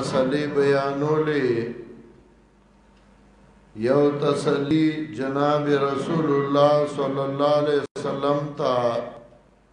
مسلې بیانولې یو تسلی جناب رسول الله صلی الله علیه وسلم ته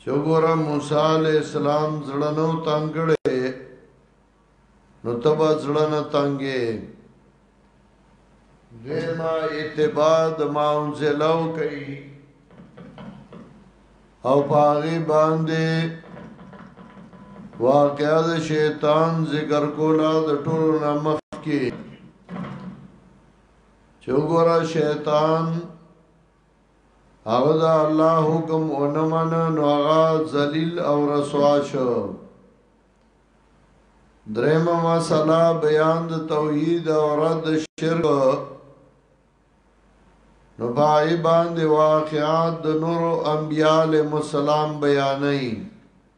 چې ګوره موسی علی السلام زړه نو تنگړې نو تبا زړه نه تنگې دیما اتباع د ما انزلو کوي او پاغي باندې واقعا د شیطان ذکر کولا د ټولو نمخ کې چوګورا شیطان هغه دا الله حکم اونمن نو هغه ذلیل او رسوا شو دریم مسله بیان د توحید او رد شرک نو پای باندې واقعات د نورو انبیاء علیهم السلام بیانې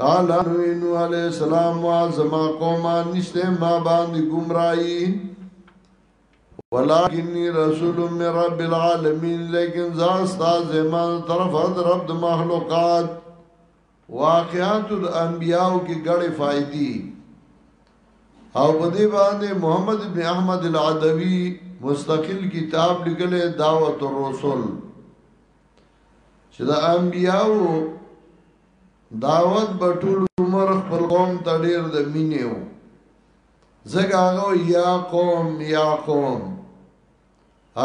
قال نو علیہ السلام وا زما قوما نشته ما باندې گمراهي ولکنی رسول من رب العالمین لیکن زا استاد زمان طرف از رب د مخلوقات واقعات الانبیاء کې ګړې فائدې او په دې باندې محمد ابن احمد العدوی مستقل کتاب لیکلی دعوت الرسل چې د انبیاء داود به ټول عمر خپل قوم ته ډیر د مینې و ځکه هغه یا قوم یا قوم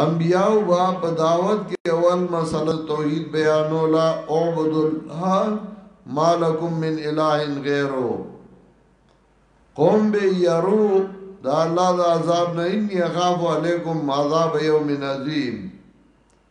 انبیاو با په دعوت کې اول مسله توحید بیانولا او بدل ها مالکم من اله غیرو قوم به یرو دا الله دا عذاب نه ان یخاف علیکم عذاب یوم عظیم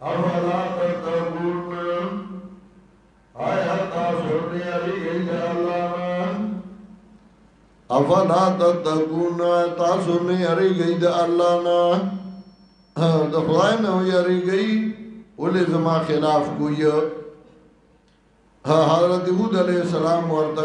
افلا تتقون آیا تاسو نه یریږئ د الله نه افلا تتقون تاسو نه یریږئ د الله نه د خدای نه یریږئ ولې زما خلاف کوی حضرت هود علیہ السلام ورته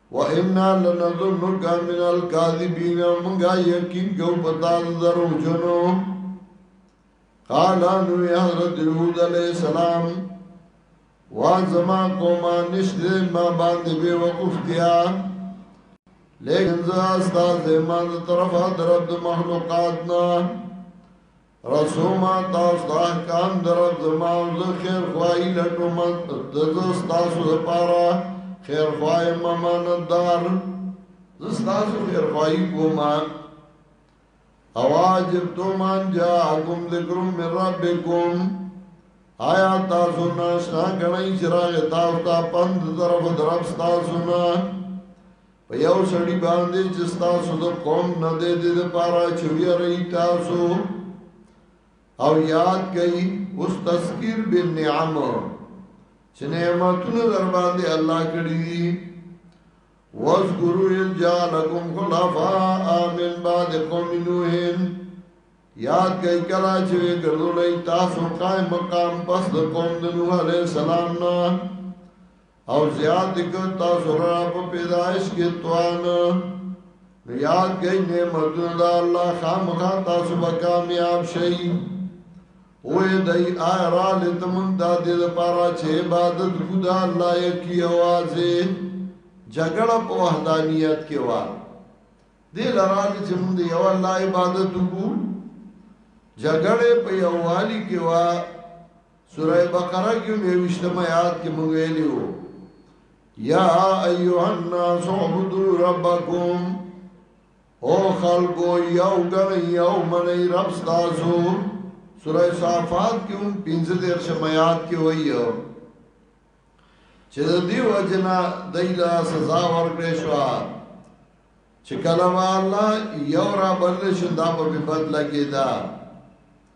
وانا لنظنک من الكاذبین منگا یقین کو پتا درو جنو قالا نوی حضرت یهود علیہ السلام وان زما قوما نشده ما باندې بے وقفتیا لیکن زا استاز زمان طرفا درد مخلوقاتنا رسوما تاسو دا کام درب زماو زه خیر خواهی لټو من دزه ستاسو دپارا خیر خواهی مماندار زه ستاسو خیر خواهی کوما اواز تو من جا حکم ذکرم من ربکم آیا تاسو نا شنا گنای چراغ تاسو تا پند طرف درب ستاسو نا په یو سړی باندې چې تاسو د قوم نه دې دې لپاره چې ویری تاسو او یاد کئ اوس تذکیر بالنعم چې نعمتونه در باندې الله کړی دي واذکروا اذ جعلکم خلفاء من بعد قوم نوح یاد کئ کلا چې ګرځولای تاسو قائم مقام پس د قوم د نوح علیہ السلام نه او زیاد کړ تاسو را په پیدائش کې توان یاد کړئ نعمتونه د الله خامخا تاسو به کامیاب شئ وې دای آرا لتمن دا دې لپاره چې عبادت خدا الله یې کی आवाज جګړه په وحدانیت کې و دې لران چې موږ یو الله عبادت وکړو جګړه په یووالي کې و سوره بقره کې نوښتم آیات کې مونږ ویلي وو یا ایها الناس عبدوا ربکم او خلقو یو ګن یو منی رب تاسو سوره صافات کې هم 15000 آیات کې وایو چې د دې وجنا دایلا سزا ورکړې شو چې کله الله یو را بدل شندا په بدل کې دا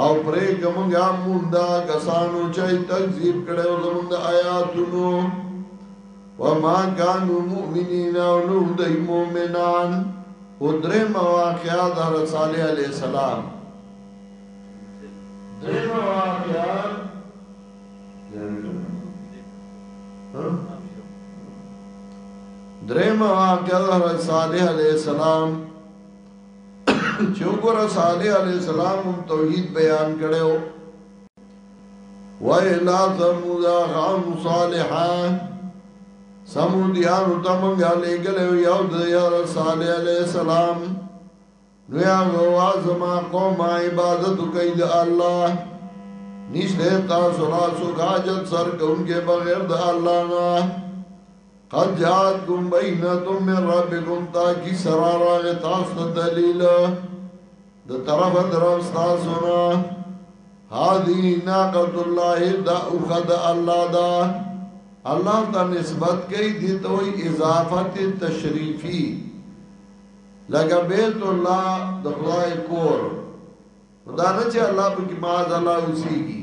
او پریږه مونږه موندا کسانو چای تکذیب کړو زمونږ آیاتونو وما كانوا مؤمنين او نو دای مؤمنان او درې مواقعا در صالح علی السلام درې مواقعا درې مواقعا در صالح علی السلام چې وګوره صالح علیه السلام هم توحید بیان کړی و وَإِلَى ثَمُودَ أَخَاهُمْ صَالِحًا سمودیانو ته مونږه لېږلی و یو د یار صالح علیه السلام نو یا غوا زما قوم عبادت کوي د الله نشته تاسو را سو غاجت سر کوونکې بغیر د الله نه قد جاءتكم بينة من ربكم تاکي سرا راغ تاسو دلیل د طرف درف تاسو نه هذه ناقۃ الله دا اخد الله دا الله ته نسبت کوي د توي اضافت تشریفی لکه بیت الله د خدای کور دا نه چې الله په کې ما ځلا اوسېږي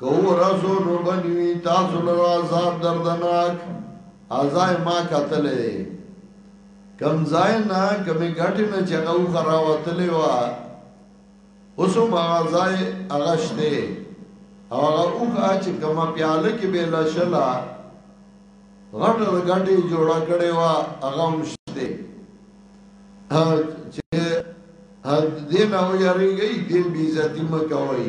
که و رسو نو به نه وي تاسو لره عذاب دردناک هغه ځای ما کتلی دی کوم ځای نه کومې ګټې نه چې هغه اوښه راوتلې وه اوس هم هغه ځای هغه شته او هغه اوښه چې کومه پیاله کې به لشله غټه د ګټې جوړه کړې وه هغه هم شته چې دې نه ویریږئ دې بې عزتي مه کوئ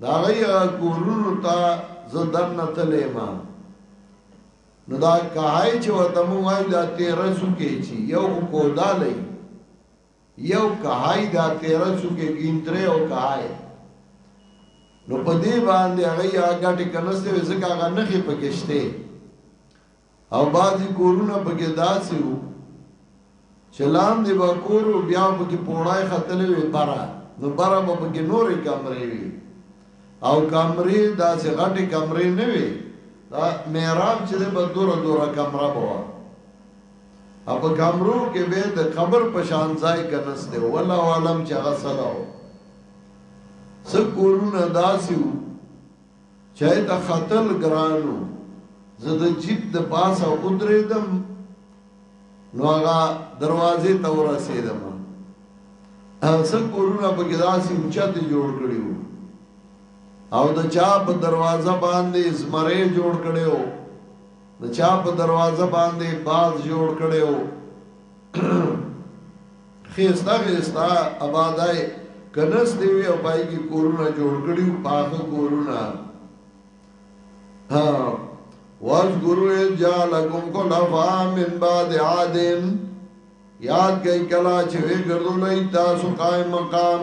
د هغوی هغه کورونو ته زه دننه تللی ما نو دا کهای چې ورته مو وایي دا تیره څوکې چې یو کودا لې یو کهای دا تیره څوکې ګینتره او کهای نو په دې باندې هغه یا ګټه کنسته ځکه هغه نخې پکشته او بعضي کورونه پکې داسې وو چې لاندې به کور و بیا پکې پوړای ختلې وې بره نو بره به پکې نورې کمرې وي او کمرې داسې غټې کمرې نه وي دا محراب چې به دوره دوره کمره به وه او په کمرو کې به د قبر په شان ځای کنسته ولا عالم چې هغه سره و سکورونه داسې وو چای ته ختل ګران و، زه د جیپ د پاسه ودرېدم، نو هغه دروازې ته ورسېدم، څه کورونه پکې داسې اوچت جوړ کړي وو او د چا په دروازه باندې زمری جوړ کړی و، د چا په دروازه باندې باز جوړ کړی و، خیسته خیسته آبادای کنس دی وی او پای کی کورونه جوړ کړی او پاخه کورونه ها واذکروا جعلکم خلفاء من بعد عاد یاد کئ کلا چې وی ګرځولای تاسو قائم مقام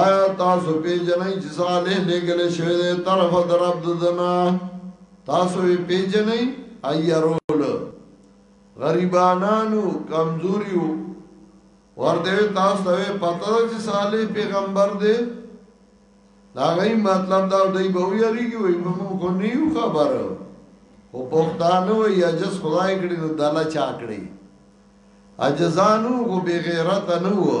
آیا تاسو پیژنئ چې صالح لېږل شوی دی طرف د رب د دنا تاسو یې پیژنئ ایرول غریبانانو کمزوریو ورته تاسو ته پته ده چې صالح پیغمبر دی دا غي مطلب دا دی به ویریږي وي په مونږ کو نه یو خبر او پښتانه وي اجز خدای کړي نو دلا چا کړي اجزانو کو بغیرت نه وو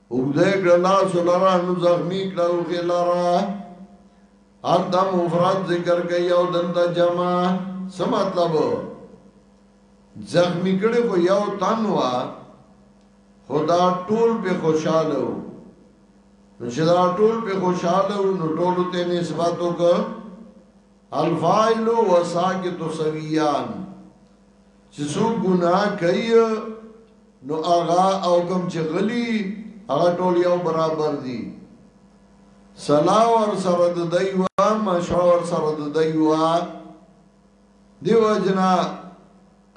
اوږده یې کړه لاسو لره نو زخمي کړه اوښې لره هلته مفرد ذکر کوي او دلته جمع څه مطلب زخمي کړي خو یو تن وه خدا ټول په خوشاله وو نو چې دا ټول په خوشاله وو نو ټول ته نسبت وکړ الفاعل وساکت سویان چې څو ګناه کوي نو هغه او کوم چې غلي هغه ټول یو برابر دي سلا ور سره د دیوا مشوره ور سره د دیوا دیو جنا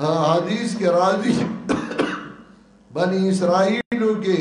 حدیث کې راځي بنی اسرائیلو کې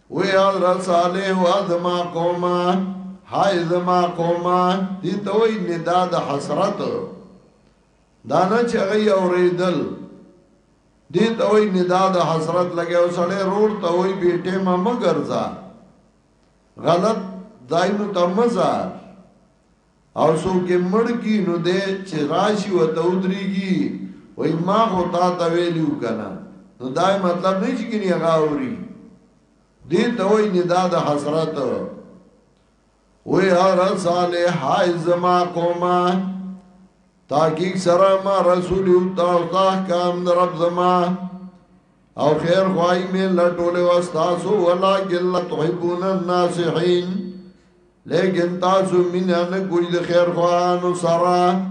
وی حضرت صالح و ازما قوما های زما قوما دی توی ندا د حسرت دانا چې غي اوریدل دی توی ندا د حسرت لګي او سړی روړ ته وی بیٹه ما مګرزا غلط دایمو تمزا او څوک یې مړ کړي نو دی چې راشي ورته ودرېږي وایي ما خو تا ته ویلي وو که نه نو دا یې مطلب نه چې ګینې هغه اوري دې ته وایي ندا د حسرت وی هر صالحای زما قوما تاکیق سره ما رسولی او تاو تاک کام درب زما او خیر خواهی می لټوله واستاسو ولکن لا تحبون الناصحین لیکن تاسو مینا نه کوی د خیر خواهانو سره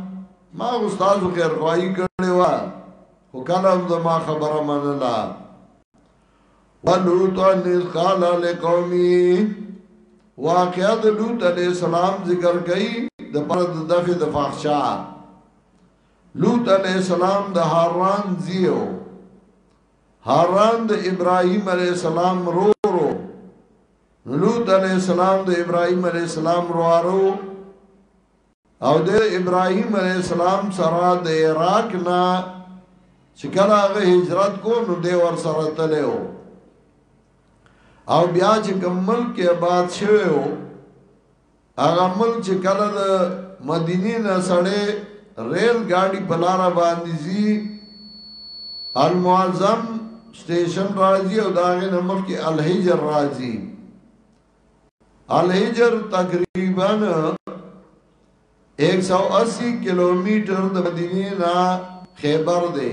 ما استادو خیر خواهی کړی و خو کله هم زما خبره منله ولوطا نز قال لقومی واقعا د لوط علیہ السلام ذکر کئی د پرد دفع د فحشا لوط علیه السلام د حران زیو حران د ابراهیم علیه السلام رو رو لوط علیه السلام د ابراهیم علیه السلام رو رو او د ابراهیم علیه السلام سره د عراق نه چې کله هغه هجرت کو نو د ور سره تلو او بیا چې کوم ملک آباد شوه هغه ملک چې کله د مدینه نه سړې ریل ګاډي په لار باندې زی المعظم سټیشن راځي او داغه نمک کې الحجر راځي الحجر تقریبا 180 کیلومتر د مدینه نه خیبر دی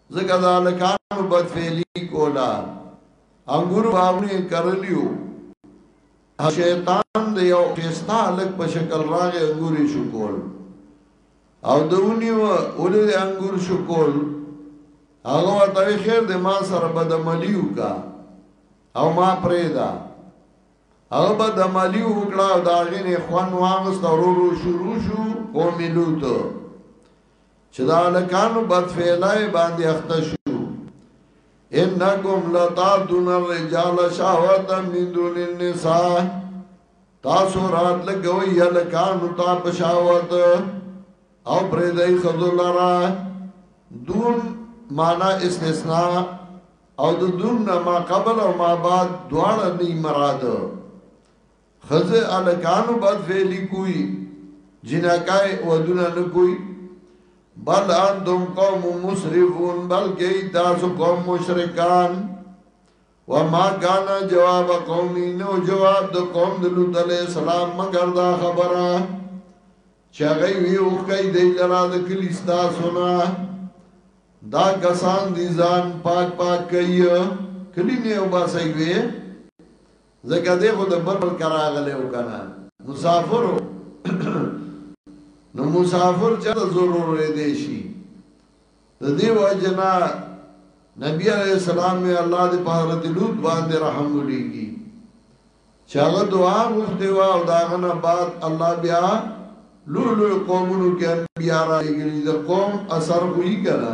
زکه دا لکانو بدفعلی کولا انګور باغونه کرلیو شیطان د یو خستا لک په شکل راغی انګور شو کول او دونی و اولې انګور شو کول هغه ته خیر د ما سره بدملیو کا او ما پرېدا هغه بدملیو وکړه دا غینې خوان واغست ورو شروع شو قومي لوته چې دا لکانو بد فعلای باندې اخته شو انکم لتاتون الرجال شهوتا من دون النساء تاسو رات لګوي یا لکانو تا په شهوت او پرې دای خذو لرا دون معنا استثناء او د دون ما قبل او ما بعد دواړه نه مراد ښځه الکانو بد فعلی کوي جنکای ودونه نه کوي بل انتم قوم مسرفون بلکې تاسو قوم مشرکان وما كان جواب قومي نو جواب د قوم د لوط عليه السلام مگر دا خبره چې هغه وی او کوي د لرا د کلی ستا سنا دا کسان دي ځان پاک پاک کوي کلی نه وباسي وي ځکه دی خو د بل ملک راغلی و که نه مسافر و نو مسافر چېرته ضرورېدی شي د دې وجه نه نبی علیه السلام یې الله دې په حضرت لوط باندې رحم ولیږي چې هغه دعا غوښتې وه او د هغه نه بعد الله بیا لوی لوی قومونو کې انبیا رالیږلي د قوم اثر خو یې که نه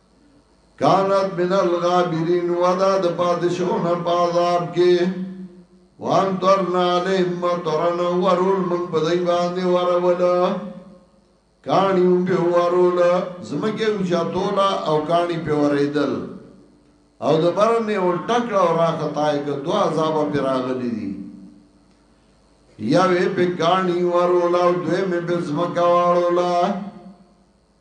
کانت من الغابرین ودا د پاتې شو نه په عذاب کې وان ترنا علیهم مطرن ورول من په دای باندې ورول کانی په ورول زمکه وچاتولا او کانی په ورېدل او د برنه او ټکړه او راختای ک دو عذاب په راغلی دي یا وی په کانی ورول او دوی مې په زمکه واړولا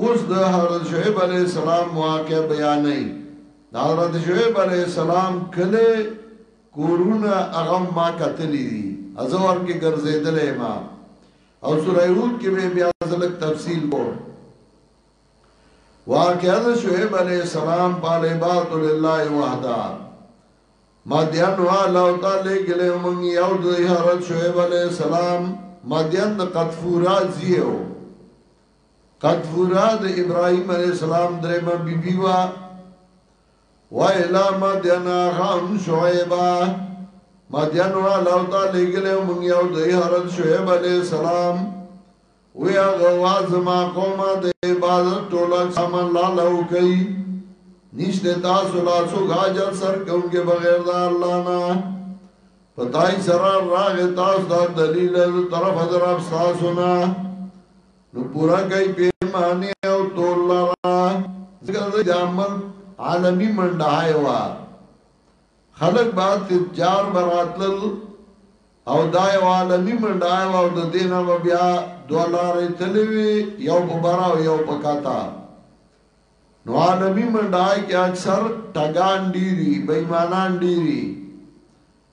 اوس د حضرت شعیب علیه السلام واقعه بیانوي د حضرت شعیب علیه السلام کله کورونه هغه ما کتلی دي ازور کې ګرځېدلې ما او سورې هود کې به بیا ځلک تفصیل کو واقعا شعیب علیہ السلام پاله عبادت لله وحده مدین والا او تعالی ګلې مونږ یو د حضرت شعیب علیہ السلام مدین د قطفورا زیو کتفورا د ابراهيم عليه السلام درېمه بيبي وا وایلا مدینا غام شعیبا مدین والا تا لګل مونږ یو د حضرت شعیب علی السلام ویا غواز ما قوم د عبادت ټوله سامان لا لو کوي نشته تاسو لا سو غاجت سر کوونکې بغیر د الله نه پتاي سره راغ تاسو دا دلیل طرف حضرت تاسو نه نو پورا کوي پیمانه او تول لرا ځکه د عمل عالمی منډه وا خلق با تجار براتل او دا یو عالمی منډه وا او د دینه بیا دولار تلوي یو په برا او یو په کاتا نو عالمی منډه کې اکثر ټګان ډيري بېمانان ډيري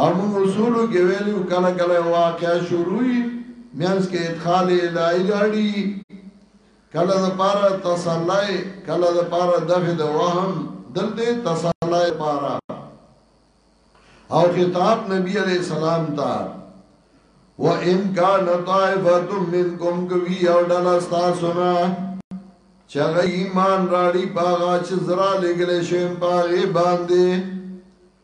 او مونږ اصولو کې ویلي وو کله کله یو واقعه شروع وي منځ کې ادخال الهي راړي کله د پاره تسلی کله د پاره دفع د وهم دلته تسلی پاره او خطاب نبی علیہ السلام تا و ان کان طائفۃ منکم کوي او ډلا تاسو نه چغه ایمان راړي باغ چې زرا لګلې شیم پاره باندې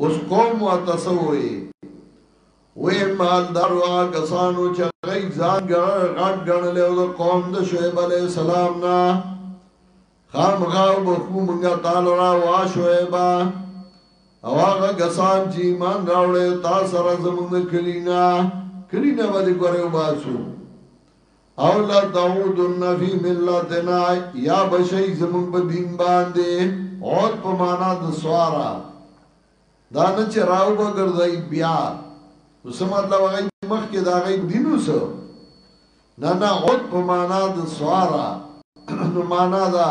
اوس قوم ورته څه وویل؟ ویې مال درو هغه کسانو چې هغوی ځان غټ ګڼلی او د قوم د شعیب علیه السلام نه خامخا وبښو مونږه تاله را وا شعیبه او هغه کسان چې ایمان راوړی تا سره زمونږ کلی نه کلی نه به دې ګورې وباسو او لتعودن فی ملتنا یا به شئ زموږ په دین باندې عود په معنا د سوارا دا نه چې راو به ګرځي بیا نو څه مطلب هغه مخ کې دا غي دینو سو نه نه عود په معنا د سوارا نو معنا دا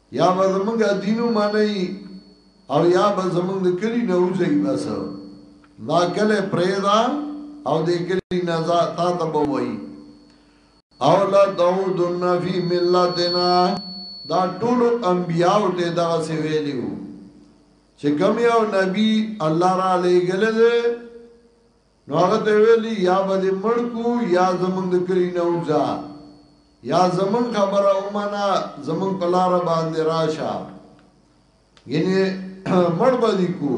یا به زمونږ دین ومني او یا به زمونږ د کلی نه وځي بس دا کله پرېدا او د کلی نه تا ته به وایي او لا داود النبی ملتنا دا ټول انبیاء ته دا سی ویلیو چې کوم یو نبی الله را لېګل دې نو هغه ته ویلی یا به دې مړ کو یا زمونږ د کلی نه وځه یا زمونږ خبره ومنه زمونږ په لاره باندې راشه یعنی مړ به دې کو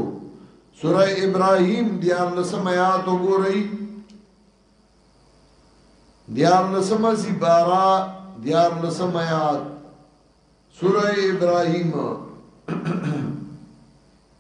سوره ابراهیم دیارلسم آیات وګورئ دیارلسم سی بارا دیارلسم آیات سوره ابراهیم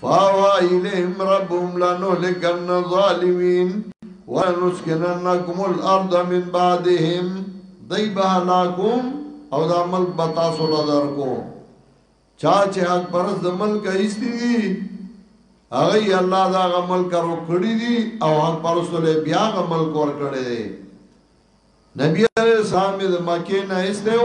فاوا الیهم ربهم لنهلکن الظالمین ونسکننکم الارض من بعدهم دی به هلاکوم او دا ملک به تاسو له درکو چا چې حق پرس د ملک ایستی دي هغه الله دا غمل کرو کړی دي او حق پرس له بیا غمل کور کړی دی نبی علیہ السلام د مکه نه ایستو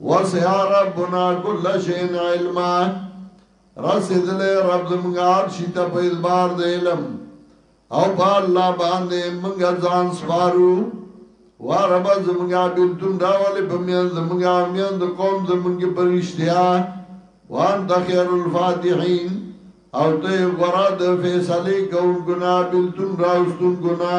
وسع ربنا كل شيء علما رسیدل رب زمونږه هر شي ته په اعتبار د علم او په الله باندې مونږه ځان سپارو وا رب زمونږه بنتون راولې په میان زمونږه میان د قوم زمونږه پرشتیا وان د خیر الفاتحین او ته غرا د فیصله کوم ګنا بنتون راوستون ګنا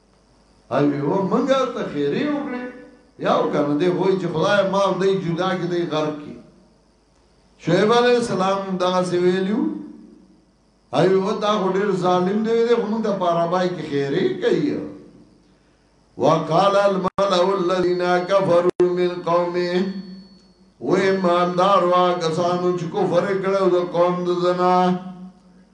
او یو منګه ته خیره وکړي یا وکړه دې وای چې خدای ما دې جدا کې دې غرق کی شعیب علیہ السلام دا سی ویلیو ایو دا ډیر ظالم دی دې موږ د پارابای کې خیره کوي وقال الملأ الذين كفروا من قومه وې مالدار وا کسانو چې کفر کړو د قوم د زنا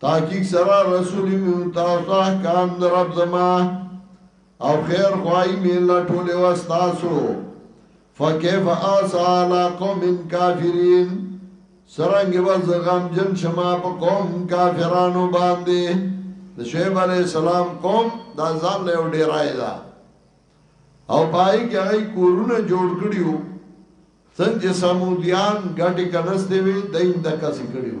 تحقیق سره رسول من تاسو احکام در رب زما او خیر خواهی من لطول وستاسو فکیف آسا علا قوم کافرین سرنگ وز غم جن شما پا قوم کافرانو باندے شعیب علیہ السلام قوم دا ځان له ډیرای دا او پای کې هغه کورونه جوړ کړیو څنګه سمودیان ګټه کنس دی وی دین د کس کړیو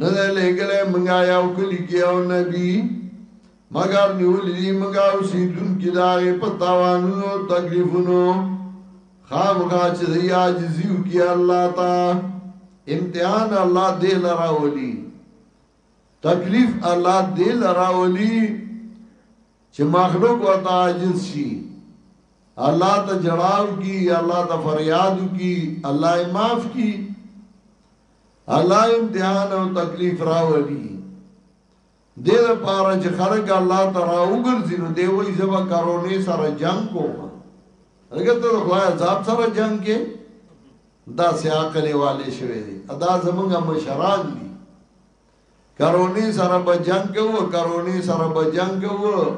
نه دی لېږلی مونږه یو کلي کې یو نبي مګر نیولي دي مونږه اوسېدونکي د هغې په تاوانونو تکلیفونو خامخا چې دی عاجزي وکړي الله ته امتحان الله دې له راولي تکلیف الله دې له راولي چې مخلوق ورته عاجز شي الله ته جړاو کی الله ته فریاد کی الله معاف کی الله امتحان او تکلیف راولي د دې لپاره چې خلک الله تعالی وګرځي نو دی وایي زبا کارونه سره جنگ کوم هغه ته خدای عذاب سره جنگ کې دا سیاقلې والے شوی دی ادا زمونږه مشران دي کرونی سره به جنگ کوو کرونی سره به جنگ کوو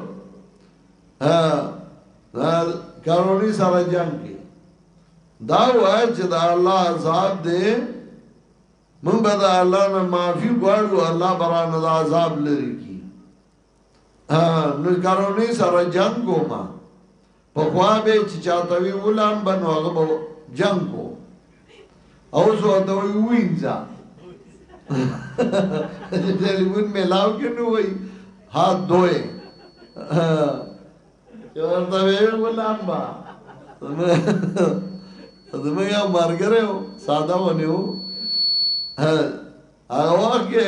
کرونی سره جنگ کی دا وای چې دا الله عذاب دې مونږ به دا الله نه معافي غواړو الله برانه عذاب لري نو کارونه سره جنگ کوما په خوا به چې چاته وی ولان بنو هغه به جنگ کو او زه ته وی وینځه ټلیفون ملاو کې نو وی ها دوی یو ورته وی ولان با زموږ یو مرګره ساده ونیو هغه وخت کې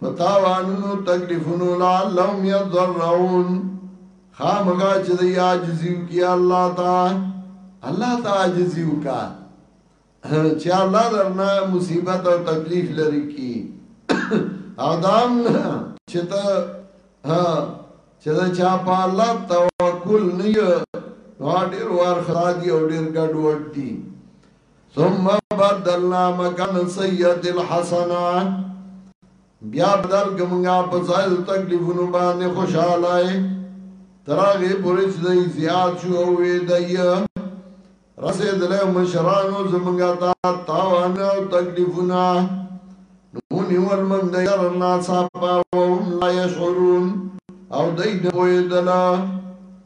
په تاوانونو تکلیفونو لعلهم یضرعون خامخا چې دی عاجزی وکي الله تا الله تا عاجزی وکا چې الله درنا مصیبت او تکلیف لري کی ادم چې ته چې دا چا په الله توکل نه یو ډیر ور خرادي او ډیر ګډوډ دي ثم بدلنا مکان السیئت الحسنه بیا بدل کومګه په ځای د تکلیفونو باندې خوشاله ترغه پوری چې دی زیات شو او وی دی رسیدل مشرانو زمګه تا تاوان او تکلیفونه نو نیول من دی رنا صاحب او هم لا یشعرون او دی نه ویدلا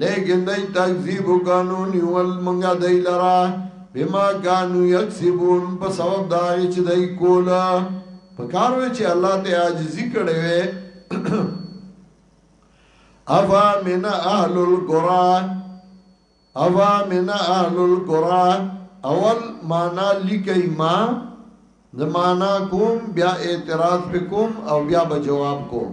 لیکن دای تکذیب وکانو نیول منګه دای لرا بما کانو یکسبون په سبب دا چې دای کولا په کار وی چې الله ته عاجزی کړي وي افا من اهل القرى افا من اهل القرى اول معنا لیکي ما د معنا کوم بیا اعتراض وکوم او بیا به جواب کوم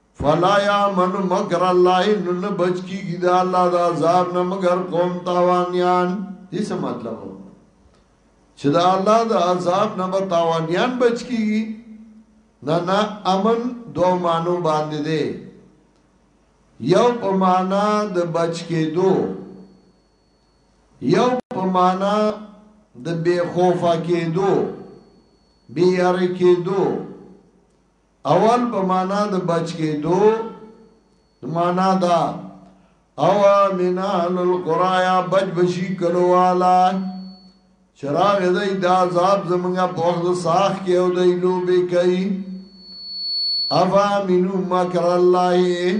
فلا یامن مکر الله نن بچ کیږي د الله د عذاب نه مگر قوم تاوانیان دې څه مطلب و چې د الله د عذاب نه به تاوانیان بچ کیږي نه نه امن دو مانو باندې دی یو په معنا د بچ کېدو یو په معنا د بے خوفه کېدو بے یاره کېدو اول په معنا د بچ کې دو معنا دا او من اهل القرایا بچ بشی کلو والا چراغ دای دا عذاب زمونږه په وخت ساخ کې او دای لوبې کوي افا منو مکر الله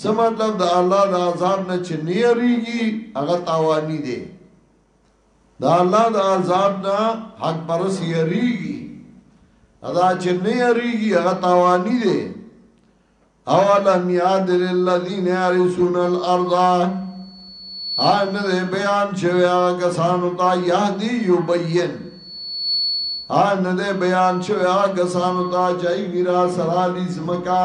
څه مطلب د الله د عذاب نه چې نه یریږي هغه تاوانی دی د الله د عذاب نه حق پرس یریږي ادا چې نه یریږي هغه تاوانی دی اولم یاد للذین یرثون الارض آن دے بیان شوی آغا کسانو تا یهدی یبین آن دے بیان شوی آغا کسانو تا چای میرا سرالی زمکا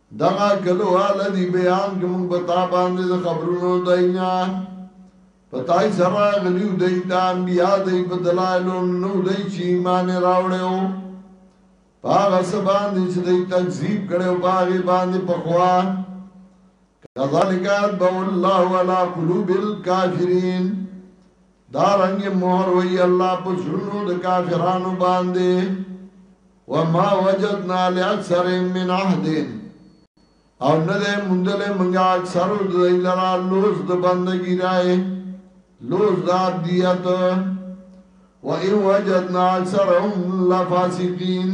دغه کلواله دی بیان که مونږ په تا باندې د خبرونو داینا په تای سره غلیو دی تا انبیا دی په دلایلو نو دی چې ایمان راوړیو پاغه سبان دی چې دی تکذیب کړو پاغه باندې پخوا کذالک ادب الله ولا قلوب الكافرین دارنګ مہر وی الله په شنو د کافرانو باندې وما وجدنا لاکثرهم من عهد او نه ده مندله منګه اکثر د لرا لوز د بندګی راي لوز د عبدیت و ان وجدنا اکثرهم لفاسقین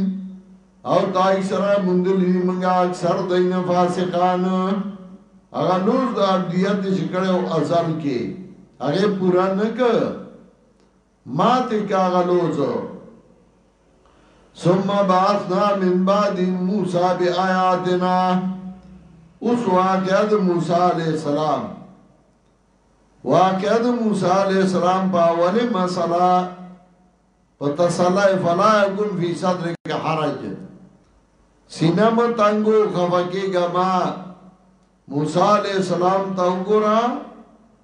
او تای سره مندلی منګه اکثر دین فاسقان هغه لوز د عبدیت شکړو ازل کې هغه پورا نه ک ماتی که هغه لوځ ثم بعثنا من بعدهم موسی بآیاتنا اوس واقعه د موسی علیه السلام واقعه د موسی علیه السلام په اوله مسله په تسلی فلا یکن فی صدرک حرج سینه م تنگو خفکی گما موسی علیہ السلام تا وګورا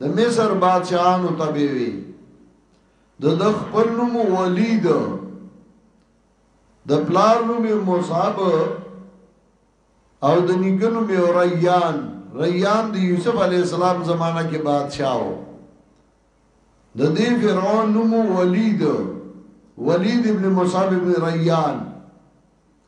د مصر بادشاهانو ته به وي د د خپل نوم ولید د پلار نوم مصعب او د نیکه نوم ریان ریان د یوسف علی السلام زمانہ کې بادشاہ و د دې فرعون نوم ولید ولید ابن مصعب ابن ریان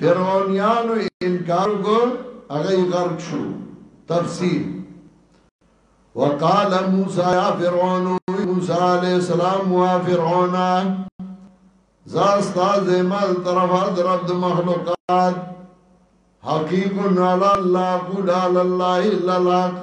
فرعونیانو انکار وکړ هغه یې غرق شو تفسیر وقال موسی یا فرعون موسی علی السلام وا فرعون زا استاد مال طرفه در عبد مخلوقات حقیق علی الله قول علی الله الا الحق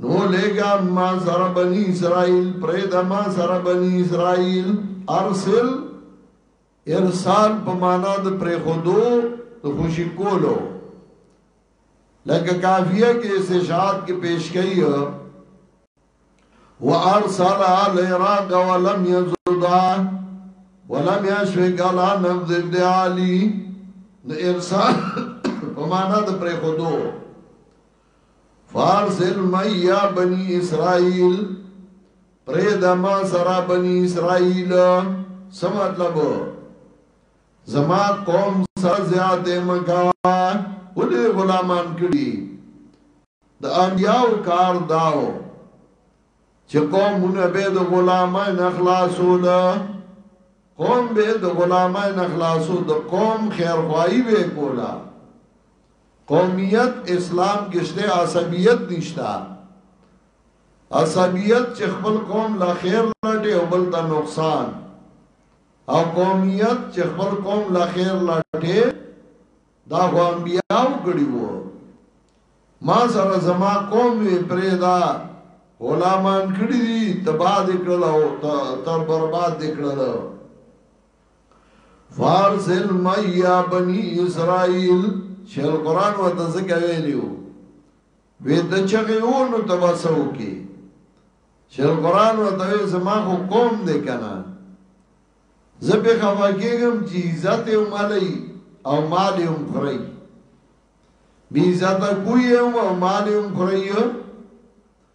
نو لېږه ما سره بني اسرائیل پرېږده ما سره بني اسرائیل ارسل ارسال په معنا د پرېښودو د خوشي کولو لکه کافیه کې استشهاد کې پیش کړي وارسل علی راغ ولم یزدا ولم یشوی قلا نفذ دی علی نو ارسال په معنا د پرې خودو فارسل میا بنی اسرائیل پرید ما سرا بنی اسرائیل سمطلب زما قوم سا زیاد مکا ولی غلامان کری د انبیاء کار داو چې قومونه به د غلامان اخلاصول قوم به د غلامان اخلاصو د قوم خیرخواهی به کولا قومیت اسلام کې شته عصبیت نشته عصبیت چې خپل قوم لا خیر لټي او بل ته نقصان او قومیت چې خپل قوم لا خیر لټي دا خو انبیاو کړي وو ما سره زما قوم وی پرېدا غلامان کړی دي تباہ دکړل او تر برباد دکړل فارسل میا بنی اسرائیل چې القرآن ورته ځکه ویلیو وی ته چغې و نو ته به څه وکړې چې القرآن ورته وی زما خو قوم دی که نه زه پې خفه کېږم چې عزت یې وملی او مال یې هم خورئ بې عزته کوی او مال یې هم خورئ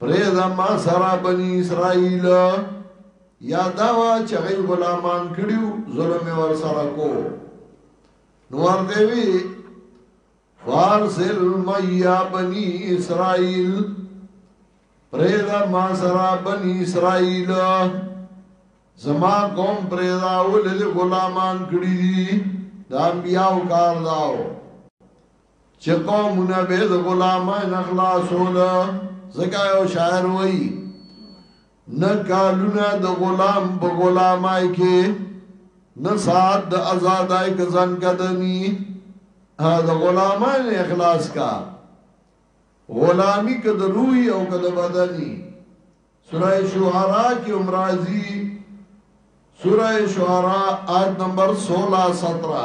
پریزا ما سرا بنی اسرائیل یا داوا چغی غلامان کړیو ظلم ور سره کو نو ورته وی فارسل میا بنی اسرائیل پریزا ما سرا بنی اسرائیل زما قوم پریزا ولل غلامان کړی دي د انبیاو کار داو چې قومونه به د غلامانو خلاصول زکه یو شاعر وایي نه کالونه د غلام په غلامای کې نه سات د آزادای کزن قدمی ها د غلامان اخلاص کا غلامی که د روحی او که د بدنی سوره شعرا کې امراضی سوره شعرا آیت نمبر 16 17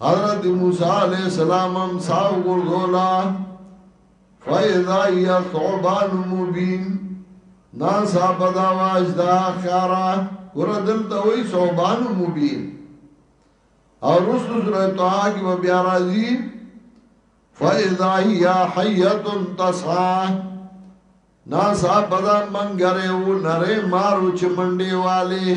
حضرت موسی علیہ السلام هم ساو ګرځولا فایذا یا ثعبان مبین نا صاحب دا واج دا خارا ور دلته وای ثعبان مبین او رسول سره توه کی و بیا راځي فایذا یا حیه تسعا نا صاحب دا منګره و نره مارو چې منډي والے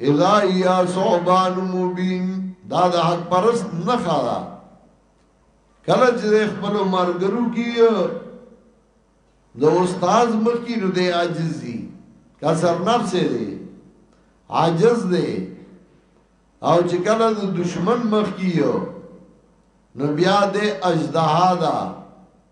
اذا هي ثعبان مبين دا د حق پرست نه خاله کله چې خپل مرګرو کې د استاد مخکې نو دی عاجز دی کسر نفس دی عاجز دی او چې کله د دشمن مخکې یو نو بیا د اجدها ده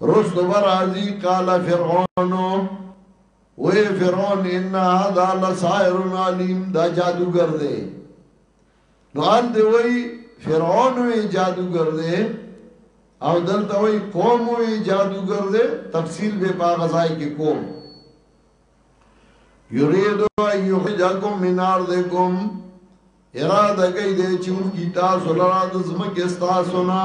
رستو برازی قال فرعون وی فرعون ان هذا لسائر علیم دا جادوگر دے نو آل دی وی فرعون وی جادوگر دے او دلته وی قوم وی جادوگر دے تفصیل به باغزای کې قوم یرید ان یخرجکم من ارضکم اراده کوي چې ورکی تاسو لاره د زمکه تاسو نه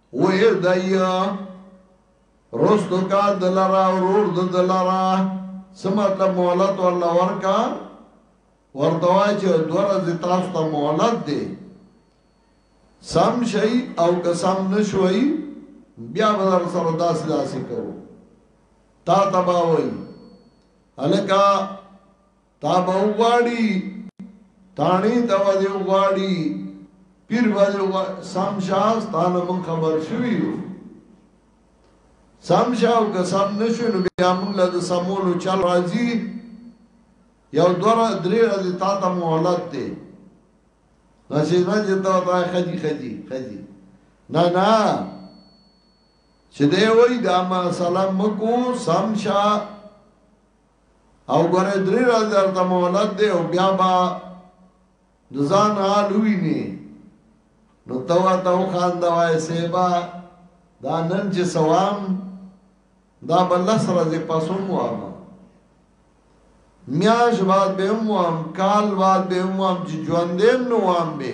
وحی دی رستو کا دلرا ورور د دلرا څه مطلب مهلت ورله ورکا ورته وای چې دوه ورځې تاسو ته مهلت دی سم شي او که سم نشوي بیا به در سره داسې داسې کوو تا تبا وای الکا تا به وغواړي تاڼي ته به دې وغواړي پیر به دې وغواړي سم شه ستا نه موږ خبر شوي یو سم شه او که سم نه شو نو بیا موږ له د سمولو چل راځي یو دوه درې ورځې تا ته مهلت دی نه چې نه چې تا ته ښځي ښځي ښځي نه نه چې دی وایي دا مسله مه کو سم شه او ګوره درې ورځې درته مهلت دی او بیا به د ځان حال ووینې نو ته ورته وخانده وایې صیبه دا نن چې سوام دا به لس ورځې پس هم وام میاش بعد به هم وام کال بعد به هم وام چې ژوندی هم نو وام به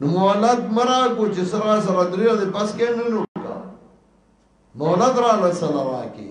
نو مهلت مه راکړو چې سره سره درې ورځې پس کې نه نو مهلت راله سره راکې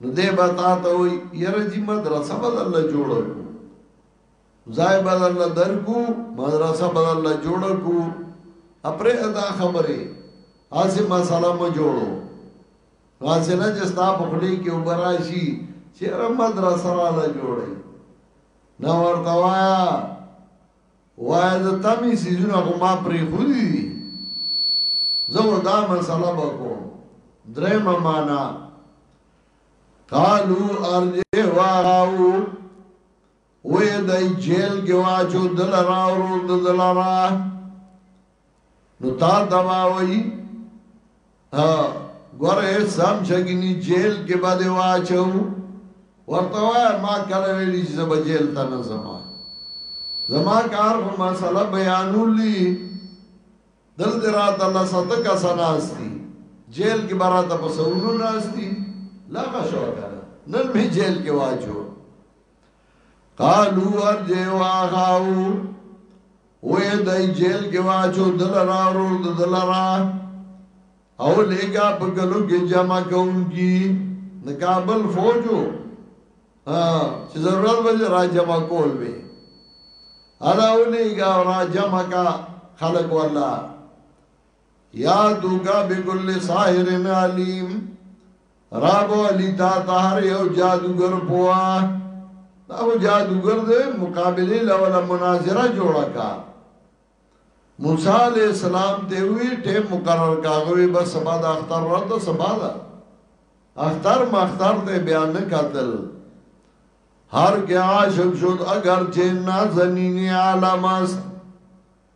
نو دې به تا ته وي یره جی مدرسه بدل نه جوړ کو ځای بدل نه در کو مدرسه بدل نه جوړ کو اپره ادا خبره اسی مساله مو جوړو واسه نه چې ستا په خلی کې وبراشي چې مدرسه را نه جوړي نو ورته وایا وای د تمی سیزونه خو ما پرې خوري دي زه دا مسله وکوم درېم معنا قالو ارجه واو وې دای جیل کې واچو دلرا او دلرا نو تا دما وئی ها ګوره سم شګنی جیل کې باندې واچو ورته وای ما کله ویلی چې زب جیل ته نه زما زما کار خو مسله بیانولی دل دې را د الله صدق سناستی جیل کې بارا ته پسونو ناستی لا کا شو کړه نن می جیل کې واچو قالو ارجه واخاو وی دای جیل کې واچو دلرا ورور دلرا او لګا په کلو کې جمع کوونکی د کابل فوجو چې ضرورت به را جمع کول وي الا ولګا را جمع کا خلق والله یا دوکا بکل ساحر علیم رابو علی تا تهر یو جادوگر پوا دا و جادوگر دے مقابلی لولا مناظرہ جوڑا کا موسی علیہ السلام ته وی ټیم مقرر کاغوی بس سبا د اختر ورځ ده سبا ده اختر مختر ته بیان نه قتل هر کې عاشق شد اگر چې نازنین عالم است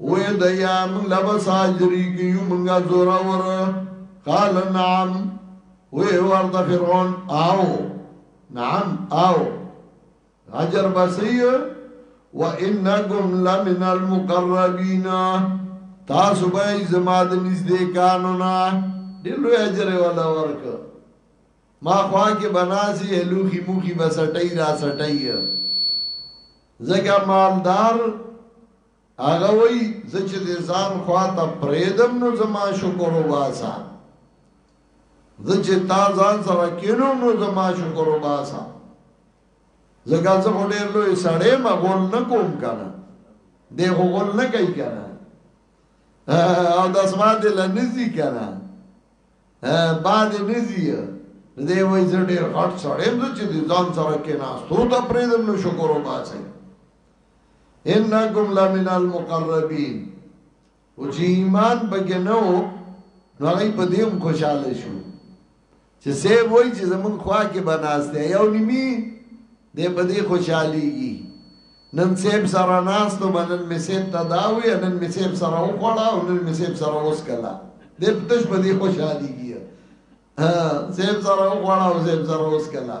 وې د یا موږ له مساجری کې یو موږ زورا ور قال نعم وې ورته فرعون او نعم او اجر بسیه وانکم لمن المقربین تاسو به زما د نږدې قانونا ډېر لوی اجر ولا ورک ما خوا کې بناسي هلوخي موخي بسټي را سټي زګه مالدار هغه وایي، زه چې دې ځان خوا ته پرېږدم نو زما شکر وباسه، زه چې تا ځان سره کینوم نو زما شکر وباسه، ځکه زه خو ډېر لوی سړی یم غول نه کوم که نه، دی خو غول نه کوي که نه او د اسمان دې له نه ځي که نه باد یې نه ځي دی وایي زه ډېر غټ سړی یم زه چې دې ځان سره کېناستو ته پرېږدم نو شکر وباسئ انکم لمن المقربین او چې ایمان پکې نه وو نو هغه په دې هم خوشاله شو چې سه وای چې زمون خوا کې بناسته یو نیمی دې په دې خوشاليږي نن سیب سره ناس ته منن می سیب ته داوي نن می سیب سره وخړا او نن می سیب سره اوس کلا دې په تش په دې خوشاليږي ها سیب سره وخړا او سیب سره اوس کلا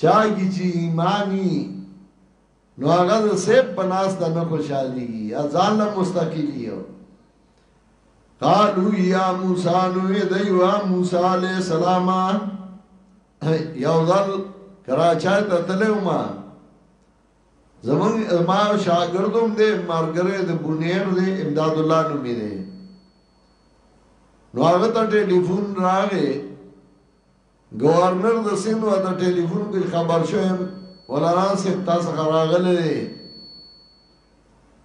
چا کی چی ایمان یی نو هغه د سیب په ناس ته نه خوشحالېږي یا ځان له مستقل یو قالو یا موسی نو دیوا موسی علیہ السلام یو ځل کراچای ته تلو ما زمون ما شاګردوم دې مرګره د بونیر دې امداد الله نو مې دې نو هغه ته ټلیفون راغې ګورنر د سند و د ټلیفون کې خبر شوم مولانا صاحب تاسو راغلي دي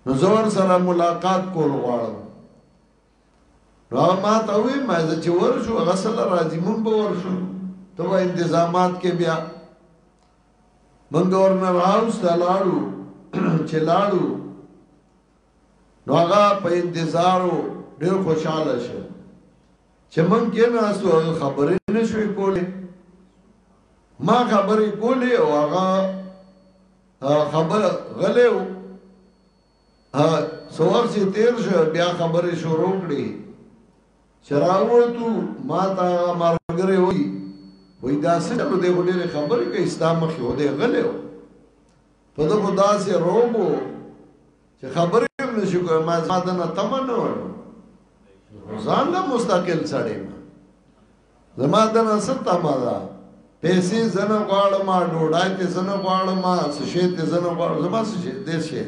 نو زور سره ملاقات کول غواړم نو ما ته وی ما چې ورشو غسل راځي مونږ به ورشو ته انتظامات کې بیا مونږ ورنر هاوس ته لاړو چې لاړو نو هغه په انتظارو ډېر خوشاله شو چې مونږ کې ناستو هغه خبرې نشوې کولې ما خبرې کولې او هغه خبر غلې و سوار چې تیر شو بیا خبرې شروع کړې چراوتو ما تا مرګره وای وای دا سره دې غوډې خبرې کوي اسلام مخې و دې غلې و په دغه داسې روغو چې خبرې هم نشو کوي ما زما دنه تمه نه وړ ځان له مستقل سړی ما زما دنه څه تمه ده پیسې زنه غواړم ډوډۍ ته زنه غواړم څه شي ته زنه غواړم زما څه شي دې شي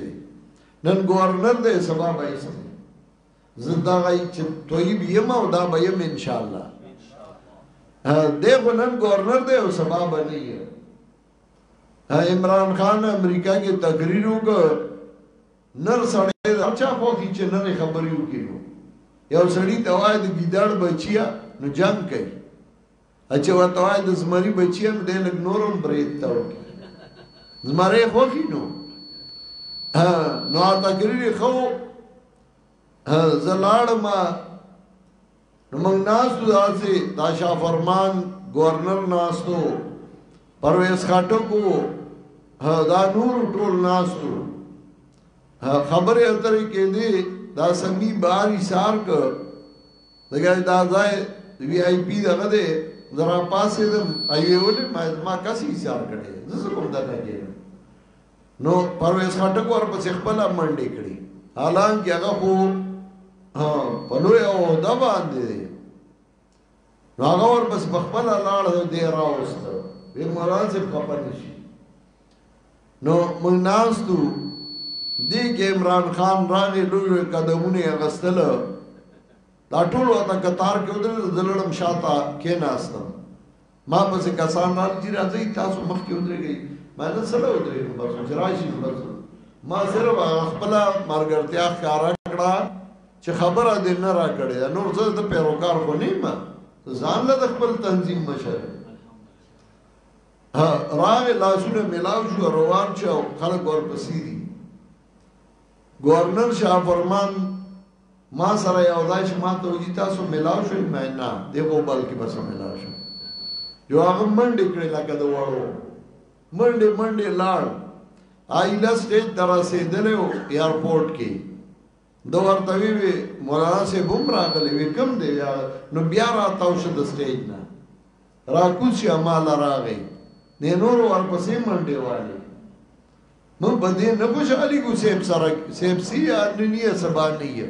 نن گورنر دې سبا به یې سم زنده غي چې طيب یم او دا به یم ان شاء الله دغه نن گورنر دې او سبا به نه عمران خان امریکا کې تقریر وکړ نر سړی دا چا خو کی چې نر خبرې وکړي یو سړی ته وای د ګیدړ بچیا نو جنگ کوي اچھا ورته وای د زمری بچیا نو د لګ نورم برید تا وکړي زمری خو کی نو نو تقریر خو زلاړم نو موږ ناسو داسې دا شاه فرمان گورنر ناستو پرویز خټکو دا نور ټول ناستو خبره اترې کې دي دا سمي بار اشار ک دغه دا ځای وی آی پی دغه ده زرا پاسې د ایوله ما کسي اشار کړي زه کوم دا نه نو پرویز خټک ورپسې خپل منډې کړې حالانکه هغه خو په لوی او د باندې نو هغه ورپسې په خپل لاړ دی راوست وی مراد صاحب خپل شي نو موږ ناستو دی کې عمران خان راغی لوی قدمونه غستل دا ټول وته قطار کې ودل زلړم شاته کې ناستم ما پسې کسان رال چې راځي تاسو مخ کې ودرېږئ ما نه سره ودرېږم بس چې راشي نو بس ما سره خپل مرګرتیا ښکارا کړه چې خبره دې نه را کړې نور زه د پیروکار خو نه ما ځان له خپل تنظیم مشر راغې لاسونه ملاو شو روان شو خلک ورپسې دي گورنر شاه فرمان ما سره یو ځای چې ما ته وځي تاسو ملاو شئ مې نه دی خو بل کې بس ملاو شئ یو هغه منډې کړې لکه د وړو منډې منډې لاړ آیله سټیج ته رسېدلی و ایرپورټ کې د ورته وی وی مولانا سه بوم راغلی وی کم دی یا نو بیا را تاو شو د سټیج نه را کوسی امال راغی نه نور ورپسې منډې والی مونږ په دې نه خوشالي کو سیب سره سیب سی یار نه نیه سبا نه یې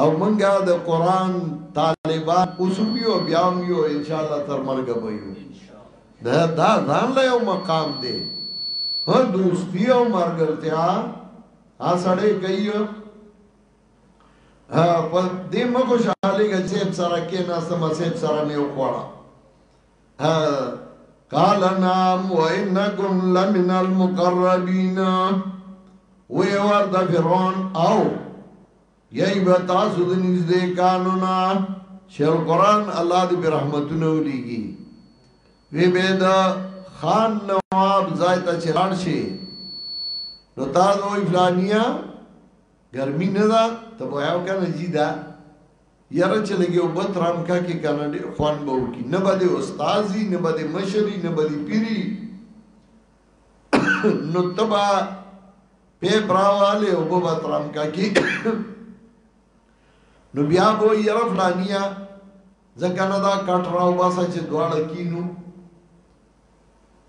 او مونږه د قران طالبان اوسم یو بیا یو ان شاء الله تر مرګ به یو دا دا ځان له یو مقام دی هو دوستی او مرګرتیا ا سړې کوي په دې مګو شالي ګل سیب سره کې ناسته مسیب سره مې وخوړه قال نعم وانکم لمن المقربین وی ورته فرعون او یی به تاسو د نږدې قانونا چې القرآن الله دې برحمتونه ولېږي وی به دا خان نواب ځای ته چلاړ شي نو تا دوی فلانیا ګرمي نه ده ته وایو کنه جی دا یاره چې لږ یو بت رامکا کې کنه ډېر خوان به وکړي نه به دې استاذي نه به دې مشري نه به دې پیري نو تبا په براواله او په بت رامکا کې نو بیا به یاره فلانیا ځکه نه دا کټ راو باسه چې دواړه کینو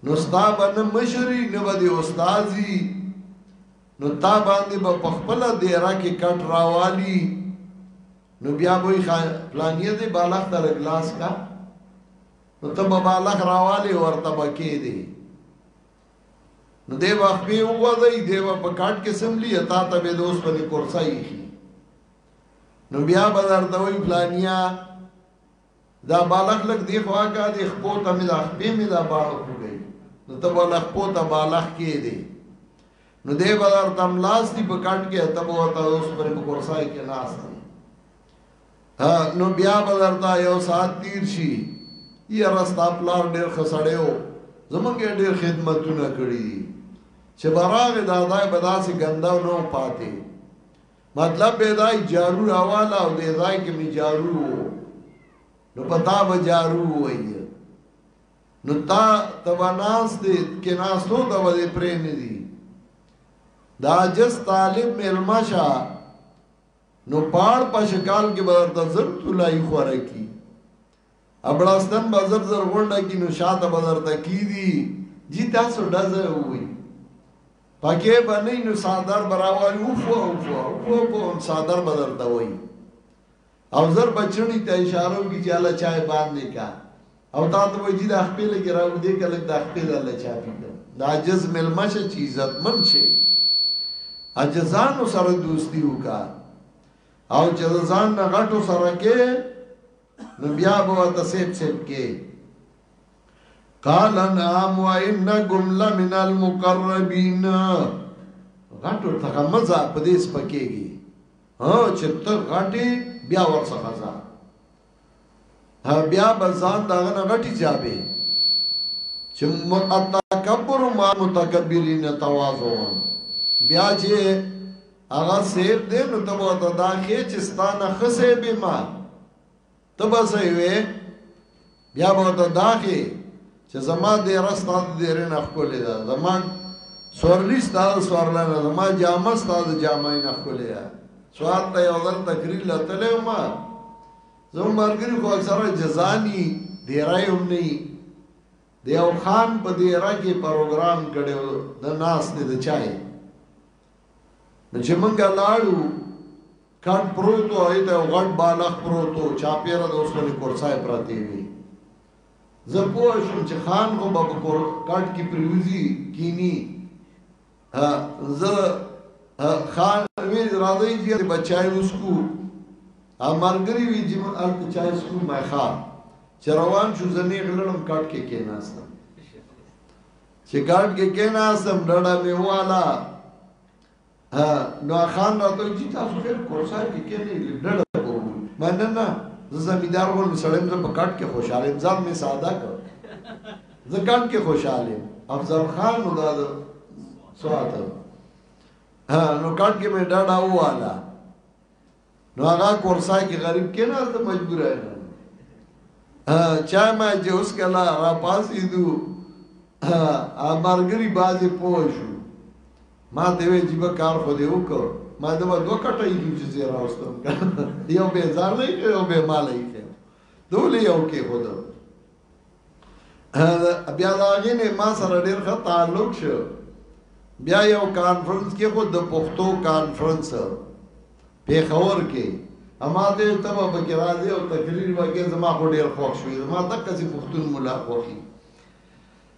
نو ستا باندې مشري نه باندې استادي نو تا باندې به په خپل دیره کې کټ راوالي نو بیا به فلانیه دې بالغ تر ګلاس کا نو ته به بالغ راوالي ورته بکې دي نو دې وخت به وځي دې په کټ کې سملی اتا ته به دوست په کورسای نو بیا به درته وی فلانیه دا بالغ لګ دی خو هغه دی خپو ته مې دا خپې مې دا باړه کوي نو ته بالا خپو ته بالغ کې دی نو دې بازار تم لاس دی په کټ کې ته به ته اوس پر کورسای کې ناس دی ها نو بیا بازار ته یو سات تیر شي یا رستا پلار ډېر خسړیو زمونږ ډېر خدمتونه کړی دي چې براغه دادای بداسي ګنداو نو پاتې مطلب به دای جارو راواله او دې ځای کې می جارو نو پتا به جارو وای نو تا تبناس دې کې ناسو د ولې پرې نه دي دا جس طالب ملمشا نو پاړ پښکال کې بدر ته زړه تلای خوره کی ابړاستن به زر زر غونډه کی نو شاته به درته کیدی جی تاسو ډزه وی پکې به نه نو سادر براوای او فو او فو او فو په سادر به درته وی او زر بچړی ته اشاره وکړي چې الله چای باندې کا او تا ته وی جی د خپل کې راو دې کله د خپل الله چا پیډه دا جز ملمشه چی عزت من شي اجزانو سره دوستی وکا او جزان نه غټو سره کې نو بیا به ورته سیب سیب کې قال نعم وانکم لمن المقربین غټو څخه مزه په دې سپکېږي ها چې ته غټي بیا ورڅخه ځه ها بیا بزان داغه نه غټي ځابه چې متکبر ما متکبرین تواضع بیا چې هغه سیب دې نو ته وته دا کې چې ستانه خسه به ما ته به سې وې بیا به ته دا کې چې زما دې راستا دې رنه خپلې دا زما سورلی ستا سورلا نه زما جامه ستا د جامه نه خپلې دا سوال ته یو ځل تقریر لته له ما زمو مرګري خو اکثره جزانی دی راي هم نه دی او خان په دې را کې پروګرام کړو د ناس دې د چای چې مونږه لاړو کټ پروت او ایت او غټ بالغ پروت او چاپیر د اوسونی کورسای پراتی وی زه پوه شوم چې خان او باب کور کټ کی پریوزی کینی ها زه خان وی راځي چې بچای اوس کو امرګری وی چې ال چای سکو ما خان چې روان شو زنی غلړم کټ کې کېناستم چې ګارډ کې کېناستم ډډه مې واله نو خان راته چې تاسو خیر کورسار کې کې نه ډډه کوو ما نه نه زه زمیدار ول سړیم زه په کټ کې خوشاله یم ځان مې ساده کړ زه کټ کې خوشاله یم افضل خان نو دا سوات ها نو کټ کې مې ډډه واله نو هغه کورسای کې غریب کې نه ته مجبور آئے چا ما چې اوس کلا را پاسې دو امرګری بازې پوه شو ما ته وی جیب کار خو دې وکړ ما دا و دوه کټه یې چې زه راوستم یو به ځار نه یو به مال یې دوله یو کې خو بیا دا غي نه ما سره ډیر ښه تعلق شو بیا یو کانفرنس کې خو د پښتو کانفرنس په خور کې اما دې ته به کې راځي او تقریر وکړي زما خو ډیر خوښ شو زما تک چې پښتون مولا خوښي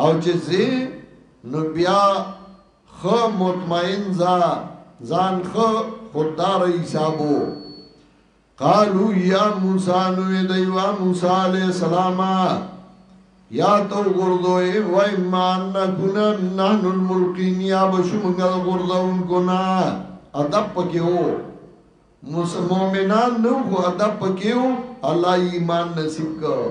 او چې زی نو بیا خو مطمئن ځا ځان خو خوددار حسابو قالو یا موسی نو دیوا موسی علی السلام یا تو غردوی و ایمان نکون نحن الملقین یا بشو منگل غردون کنا ادب پکیو مومنان نو ادب پکیو الله ایمان نصیب کرو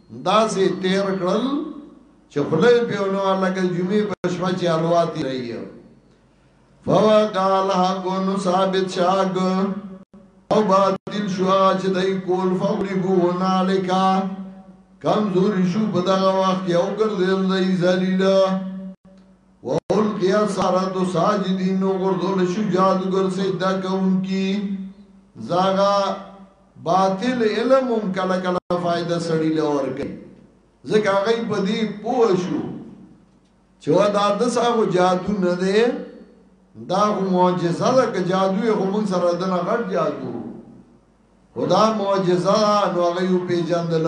داسې تیر کړل چې خلې په نو لګل جمعې په شپه چې الوا دی رہی فوقال حق نو ثابت شاګ او باطل شو چې دای کول فغلبو نالکا کمزور شو په دا وخت یو ګرځل دی ذلیل وول کیا سارا تو ساجدین نو ګرځول شو جادوګر سجدا کوونکی زاغا باطل علم هم کله کله فائدہ سړی لور کوي ځکه هغه په دې پوه شو چې وا دا د ساغو جادو نه دی دا خو معجزه ده که جادو یې خو موږ سره دنه غټ جادو خدا معجزه نو هغه یو پیژندل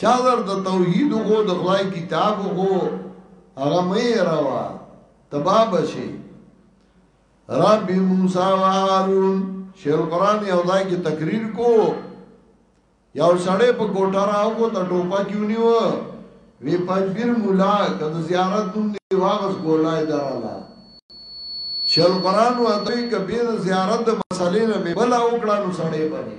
چا در د توحید غو د خدای کتاب غو هغه مې روا تبا بشي رب موسی و هارون شیخ قران یو ځای کې تقریر کو یو سړی په کوټه راو کو ته ټوپا کیونی و وی پنځیر مولا کله زیارت نوم دی واغس ګولای دراله شیخ قران و اتری کبیر زیارت د مسالې نه بلا وکړه نو سړی باندې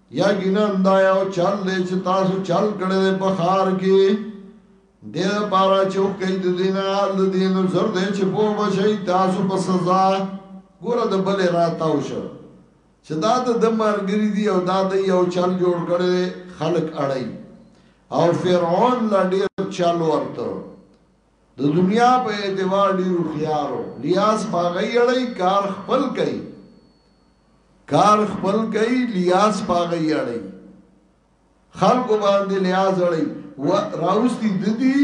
یقینا دا یو چل دی چې تاسو چل کړی دی په ښار کې دې لپاره چې وکړئ د دین حال د دین زر دی چې پوه بشئ تاسو په سزا ګوره د بلې راتاو شو چې دا د د مرګري دی او دا د یو چل جوړ کړی خلق اړئ او فرعون لا ډیر چل ورته د دنیا په اعتبار ډیر خيارو لیاس پاغی اړی کار خپل کوي کار خپل کوي لیاس پاغی اړی خلق باندې لیاز اړی و راوستي د دې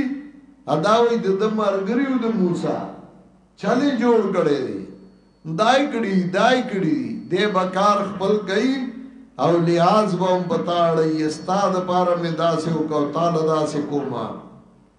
اداوی د د مرګریو د موسی چلے جوړ کړي دای کړي دای کړي د بکار خپل کوي او لیاز به هم پتاړی استاد پاره مې داسې او کو تعالی داسې کومه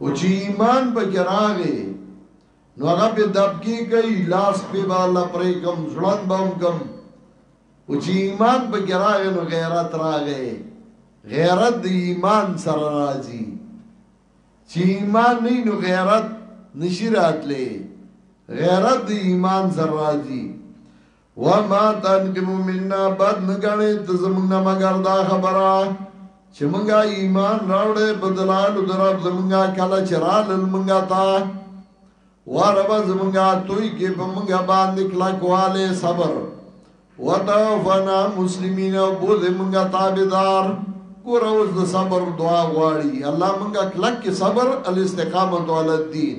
او چې ایمان په کې راغې نو هغه په دبکی کوي لاس په به الله پرې کم ځړن به هم کم او چې ایمان په کې راغې نو غیرت راغې غیرت د ایمان سره راځي چې ایمان نه نو غیرت نشی راتلې غیرت د ایمان سره راځي وما تنقم منا بد نه غني ته زمونږ نه مګر دا خبره چې مونږه ایمان راوړې په دلالو درب زمونږه کله چې را لل مونږه تا واربا زمونږه توي کې په مونږه باندې کلا کواله صبر وتوفنا مسلمین او بوز مونږه تابعدار ګور اوس د صبر دعا غواړي الله مونږه کلک کې صبر الاستقامت علی الدین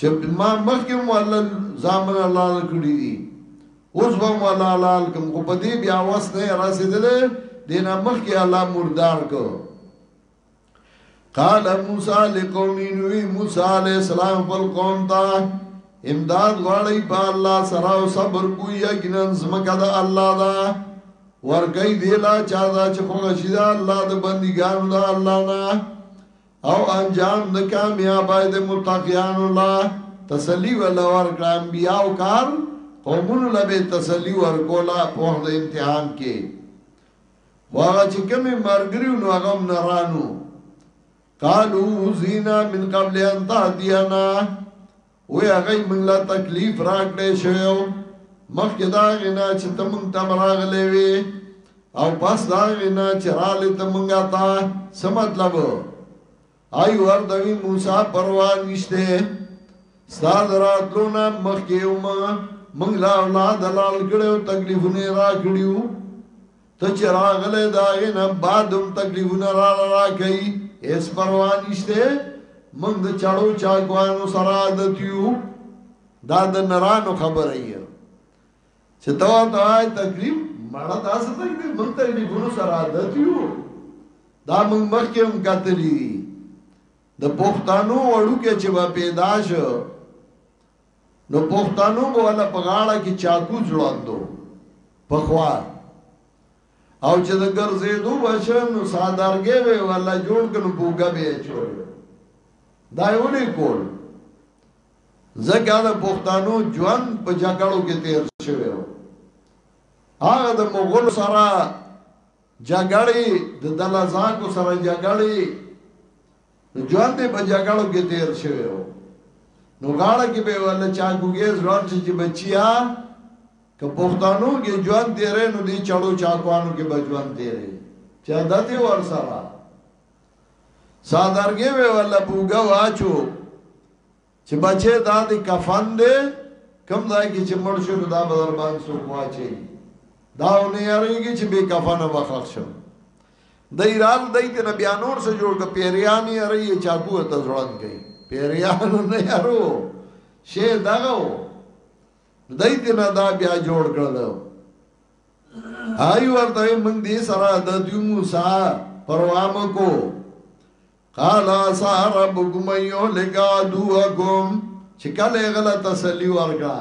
چه ما مخکم والا زامن حلال کړی دی اوس به والا حلال کم خو په دې بیا واس نه رسیدلې دینه مخکې الله مردار کو قال موسی لقوم نوی موسی علی السلام فل قوم تا امداد غواړی په الله سره او صبر کو یقینا زمکه دا الله دا ورګی دی لا چا دا چې خو غشی دا الله د بندګانو دا الله نه او انجام د کامیابی د متقیانو لا تسلی ولا ورکړه انبیاء او کار قومونو لا به تسلی ورکولا په د امتحان کې واغه چې کومه مرګریو نو هغه نرانو قالو زینا من قبل ان تهدینا وی هغه مونږ لا تکلیف راکړې شوی مخکې دا غنا چې ته مونږ ته راغلې وي او پس دا غنا چې راغلې ته مونږ ته څه مطلب آی ور دوی موسی پروا نشته ستاد راتلو نه مخکې ومه مونږ لا اولاد لال کړو تکلیفونه را کړیو ته چې راغلی د هغې نه بعد هم تکلیفونه را را کوي هېڅ پروا نشته موږ د چړو چاکوانو سره عادت یو دا د نرانو خبره یې چې تا ته تکلیف مړه تاسو ته دې موږ ته دې ګونو سره عادت یو دا موږ مخکې هم کتلی دي د پښتنو وړو کې چې به پیدا شو نو پښتنو بوله په غاړه کې چاکو ځړندو په خوا او چې د ګرځېدو بشن نو سادارګې وې ولا جوړ کړو بوګه به چول دا یو نه کول زګاله پښتنو ژوند په جګړو کې تیر شوی هغه د مغول سره جګړې د دلزاکو سره جګړې ژوند په جګړو کې تیر شوی و نو غاړه کې به ول چا ګوګې ځوان چې بچیا که پښتنو کې ژوند تیرې نو دې چړو چاکوانو کې به ژوند تیرې چا دته ور سره سادرګې به ول پوګه واچو چې بچې دا دی کفن دی کم ځای کې چې مړ شو نو دا به در باندې څوک واچي دا نه یاریږي چې بې کفنه به خښ شم د ایران دای ته بیا نور څه جوړ ک پیریان یې ری چاګو ته ځړان کوي پیریان نه یارو شه دغه دای ته نه دا بیا جوړ کړل آی ورته من دې سره د دیو موسی پروام کو قال عسى ربكم ان يهلك عدوكم چې کله غلا تسلی ورکړه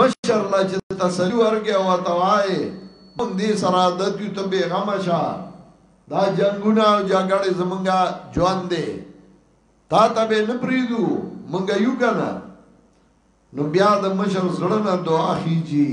مشر لا چې تسلی ورکړه او توای مونږ دې سره د دې ته به غم شه دا جنگونه او جګړې زمونږه ژوند دی تا ته به نه پریدو مونږ یو کنه نو بیا د مشر زړه نه دعا خيږي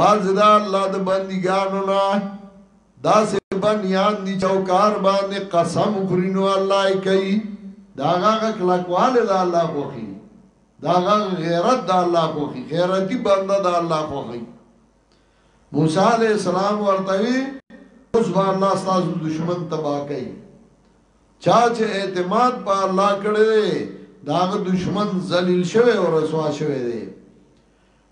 بعض دا الله د بندګانو نه داسې بنیان دي چې او کار باندې قسم خوري نو الله یې کوي دا هغه کلکواله د الله خوخي دا هغه غیرت د الله خوخي غیرتی بنده د الله خوخي موسی علیہ السلام ورته وی اوس به الله تاسو دشمن تباہ کوي چا چې اعتماد په الله کړی دا دشمن ذلیل شوی او رسوا شوی دی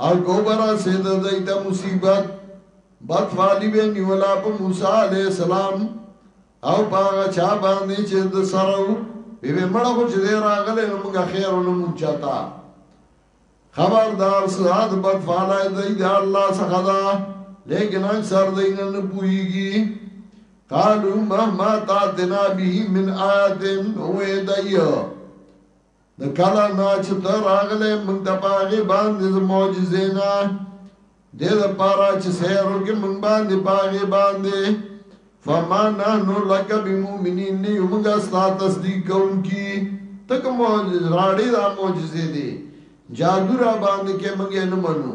هرکو به رسېده دوی ته مصیبت بدفالي به نیوله په موسی علیه السلام او په هغه چا باندې چې د سره و وی به مړه خو چې دی راغلی نو موږ خیر ونه موږ چاته خبردار سرات بد فالای دی د الله څخه ده لیکن اکثر دی نه نه پوهیږي قالو مهما تاتنا به من آیت هو دی د کله نه چې ته راغلې موږ ته په هغې باندې د معجزې نه دې دپاره چې سیر وکړې موږ باندې په هغې باندې فما نحنو لک بمؤمنین نه یو موږ ستا تصدیق کوونکي ته کوم راړې دا معجزې دي جادو را باندې کې موږ یې نه منو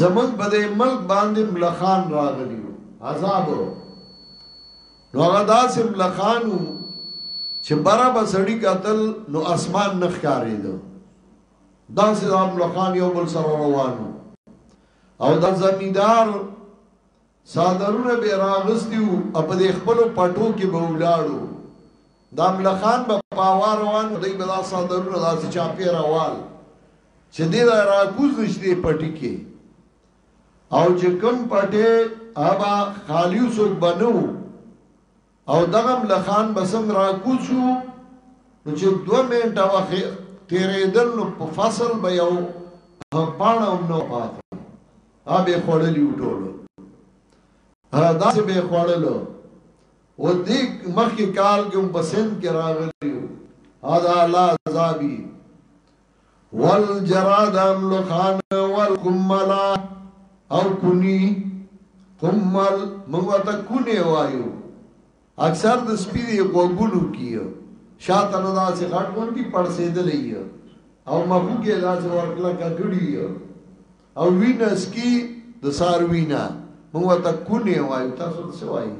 زمون په دې ملک باندې ملخان راغلي عذاب نو هغه داسې ملخانو چې برا به سړی قتل نو اسمان نه ښکارېدو داسې د ملخان یو بل سره روانو او د زمیدار څادرونه به راغستي وو او په دې خپلو پټو کې به ولاړو دا ملخان به په اوار روان دی به دا څادرونه داسې چاپې روان چې دې دا راکوز نشته پټي کې او چې کم پټې ابا خالیو څوک بنو او دغه ملخان به سم راکوچو نو چې دوه منټه وخت تیرېدل نو په فصل به یو پاڼه هم نه پاتې ا به خوړلی وټولو دا چې به خوړلو و دې مخکې کال کې په سند کې راغلی او دا الله عذابي والجراد املخان والقملا او کنی قمل منگو تا کنی وایو اکثر د سپی دی غوګونو کیو شاته نه داسې غټ غونډي پړسېدلې او مخو کې داسې ورکلا کګړی او وینس کی د سار وینا موږ ته کونه وایو تاسو څه وایي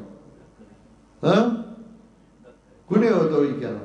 ها کونه وته وی کنه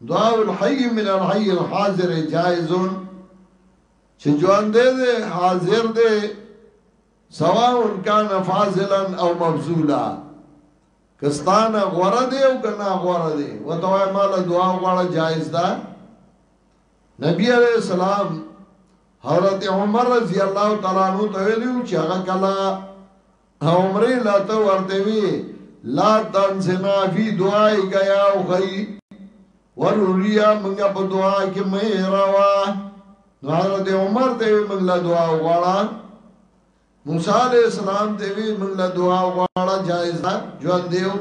دعاء الحي من الحي الحاضر جائزون چې جوان دې دې حاضر دې سواء کان فاضلا او مبذولا کستان غوړه دې او کنا غوړه دې وتوای مال دعا غواړه جائز ده نبی علیہ السلام حضرت عمر رضی الله تعالی عنہ ته ویلو چې هغه کلا عمرې له ته ورته وي لا تنسنا فی دعای کا یا اخی وروریا منګه په دعا کې مې راوا نو حضرت عمر ته وی منګ له دعا وغواړه موسی علی السلام ته وی منګ له دعا وغواړه جایز ده ژوند دیو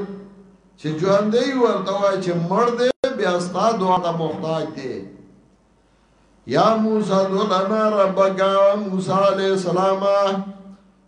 چې ژوند دی ورته وای چې مړ دی بیا ستا دعا ته محتاج دی یا موسی دلنا ربک موسی علی السلام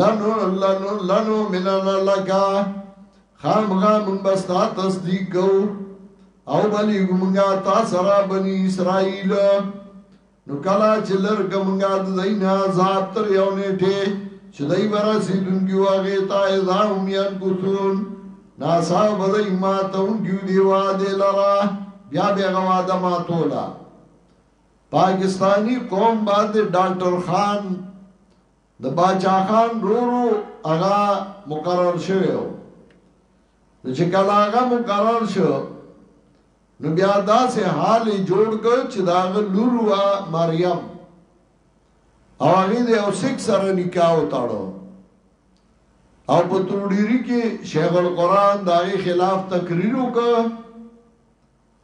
لنو لنو لنو مننا لکا خامغا منبستا تصدیق کو او بلی گمنگا تا سرا بنی اسرائیل نو کلا چې لرګ منګا د دین عذاب تر یو نیټه چې دای برا سیدونکو هغه تا اذا هم یان کوتون ناسا بدای ما ته اونګو دی واده لرا بیا به غواده ما تولا پاکستانی قوم باندې ډاکټر خان د باچا خان رور و، هغه مقرر شوی و. نو چې کله هغه مقرر شو، نو بیا داسې حال یې جوړ کړ چې د هغه لور وه مریم او هغې د یو سیک سره نکاح وتړو او په تروډیري کې شیخ القرآن د هغې خلاف تقریر وکړ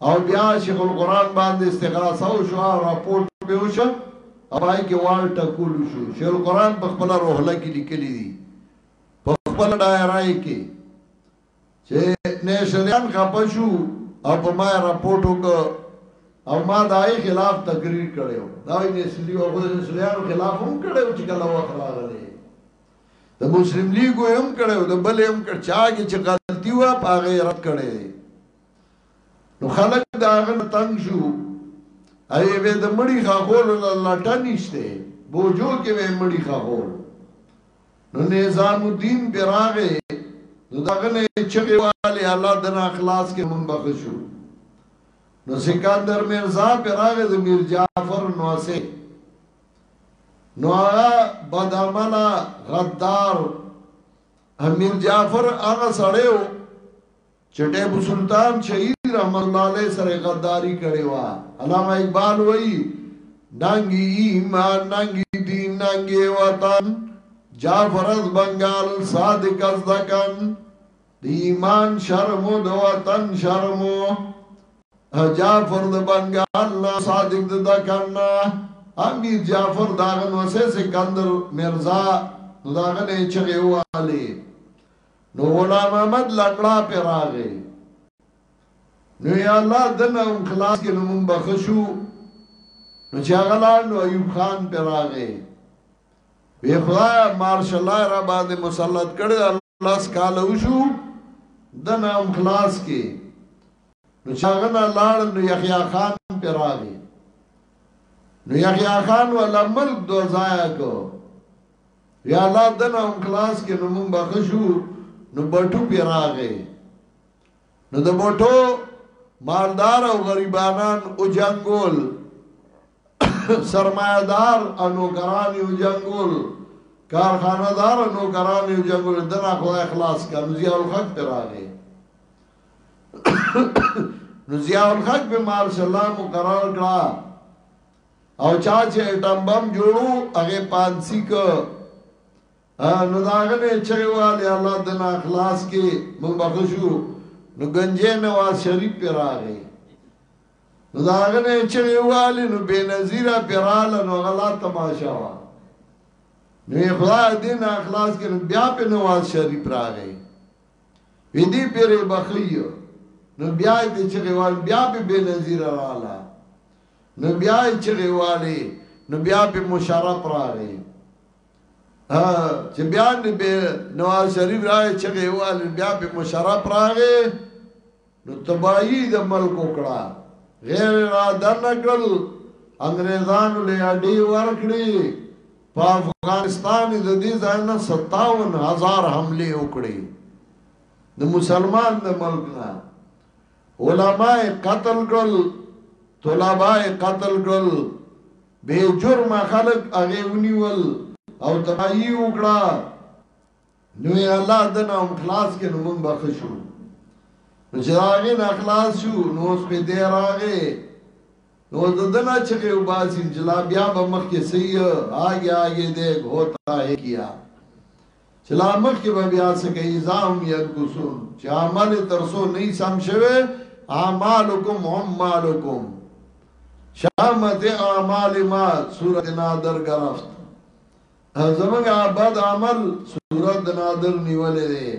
او بیا شیخ القرآن باندې استغاثه وشو راپورټ به وشو او پای کې وال ټکول شو شیخ القرآن په خپل روحله کې لیکلي دي په خپل دایره کې چې نشریان خپه شو او په ما راپورټ وکړ او ما دای خلاف تقریر کړو دا یې نشری او نشریان خلاف هم کړو چې کله وخت راغلی د مسلم لیګو هم کړو د بل هم کړ چا کې چې غلطي و په غیرت کړي نو خلک د هغه نه تنګ شو او یې به د مړي خاخولو له لټه نیسته بوجو کې به مړي خاخول نو نظام الدین پې راغې نو دغه نه چغې والې الله د نه اخلاص کې مونږ بخشو نو سکندر مرزا پې راغې د میر جعفر نواسه نو هغه بدعمله غدار امیر جعفر هغه سړی و چې ټیپو سلطان شهید رحمت الله علیه سره غداری کړی و علامه اقبال وایي ننګي ایمان ننګي دین ننګي وطن جعفر از بنگال صادق از دکن دی ایمان شرمو د وطن شرمو جعفر د بنگال نا صادق د دکن نا امیر جعفر داغن وسه سکندر مرزا داغن چغه واله نو غلام احمد له کړاپې راغی، نو یا الله ده نه هم خلاص کړې نو مونږ به ښه شو. نو چې هغه لاړ نو ایوب خان پرې راغی، وی خدایه مارشل لا راباندې مسلط کړی ده، لس کاله وشو ده نه هم خلاص کړې. نو چې هغه نه لاړ نو یحیی خان پرې راغی، نو یحیی خان ولا ملک دوه ځایه کړ. یا الله دنه هم کلاس کې نو مونږ بخښو نو بټو پی راغې نو د بټو مالدار او غریبانان او جنگول سرمایدار او نوکران او جنگول کارخانه دار او نوکران او جنگول دنا خدای اخلاص کا نو ضیاء الحق پر راغې نو ضیاء الحق به مارشال الله مقرر کړه او چا چې اټم بم جوړو هغه پانسی ک نو داغه نه چغه والي الله د نه اخلاص کې مونږ بخښو نو گنجې نواز شریف پر راغی نو داغه نه چغه والي نو بے نظیره پراله نو غلا تماشا وا نو خدای دې نه اخلاص کې بیا په نواز شریف راغی وی دې پر بخیو نو بیا دې چغه وال بیا به بے نظیره رااله نو بیا یې چغې والې نو بیا په مشرف راغی چې بیا دې به نواز شریف راغی چغې والې بیا په مشرف راغی نو تباہی د ملک وکړه غیر را دنکل انګريزانو له اډي ورکړي په افغانستان د دې ځای نه 57000 حمله وکړي د مسلمان د ملک نه علماء یې قتل کړل، طلباء یې قتل کړل، بې جرمه خلک هغه ونیول او تباهي یې وکړه، نو یې الله ده نه هم خلاص کړ، نو موږ به ښه شو. نو چې د هغې نه خلاص شو، نو اوس پرې دی راغی، نو اوس د ده نه چغې وباسي، چې لا بیا به مخکې څه یې، آګې آګې دیګ هوتا هې کیا. چې لا مخکې به بیا څه کوي ځام ينقصون چې عمل ترسو نه سم شوه اعمالکم هم مالکم شامت اعمال ما سورۃ نادر گرفت زمونږه بد عمل سورۃ نادر نیولې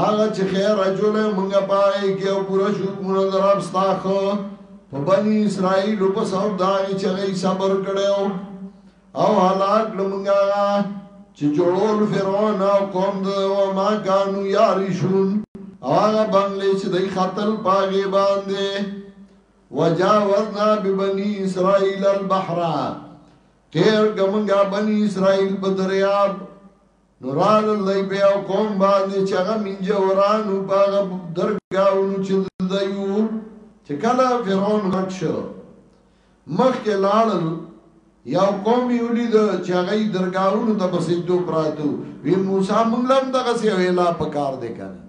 هغه چې خیر اجوله مونږه پای کې او پورا شو مونږ دراب ستا خو په بنی اسرائیل په سبب دا چې غي صبر کړو او هلاک لمونږه چې جوړول فرعون او قوم د او ما کانو یارشون هغه بنگلې چې دای خطل پاګې باندې وجاوزنا ببني اسرائيل البحر تیر ګمنګا بني اسرائيل په دریاب نو رالل دی په یو قوم باندې چې هغه منجوران وو په هغه درګاهونو چې د دوی وو چې کله فرعون غرق شو مخکې لاړل یو قوم یې ولید چې هغه یې درګاهونو ته په سجدو پراتو وی موسی مونږ له هم دغسې یو اله په کار دی که نه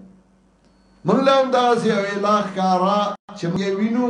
مونږ له هم دغسې یو اله ښکاره چې موږ یې وینو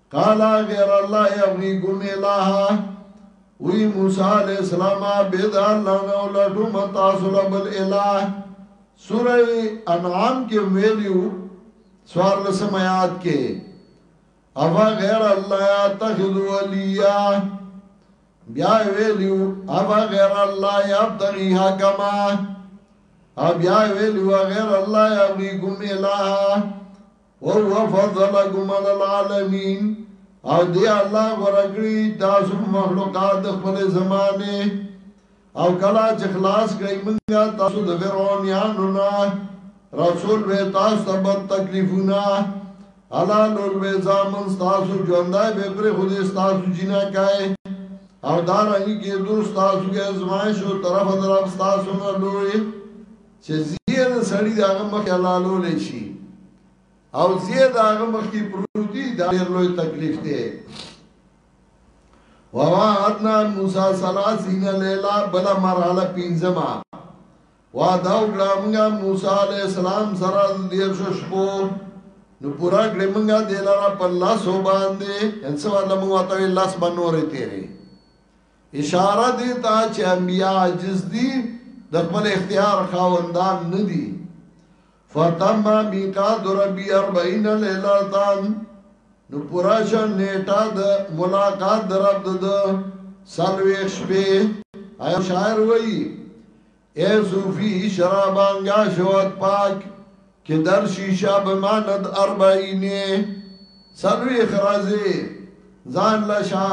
قالا غیر الله یبغیکم الها وی موسی علیہ السلام بيد الله نو لټو متاسل بل الہ سوره انعام کې ویلو سوار لسم آیات کې افا غیر الله تخذو ولیا بیا ویلو افا غیر الله یبتغی حکما او بیا ویلو غیر الله یبغیکم الہ وهو فضلکم علی العالمین او دی الله غوره کړی تاسو په مخلوقات د خپل زمانه او کلا چې خلاص کړی منګه تاسو د فرعون یانو نه رسول به تاسو ته بد تکلیفونه الا لول به زامن تاسو ژوندای به پر خو دې تاسو جنا کای او دارنګ کې دوست تاسو کې ازمایش او طرف طرف تاسو نه لوی چې زیه د سړی داغه مخې حلالولی شي او زیه داغه مخې پروتی دا ډیر لوی تکلیف دی وواعدنا موسی سلاسین لیلا بلا مرحله پینځما وعده وکړه موږ موسی علی السلام سره دیر شپو نو پورا کړې موږ دلاره په لاس باندې انسان الله موږ ته لاس باندې تیرې اشاره دې ته چې انبیا عاجز دي د خپل اختیار خاوندان نه دي فتم میقات ربی 40 لیلتان نو پورا شو نیټه د ملاقات درب د سلویخ شپې ایو شاعر وایي اے صوفی شرح بانگا شوت پاک که در شیشه بماند اربعینه سلوی خرازه زان لشا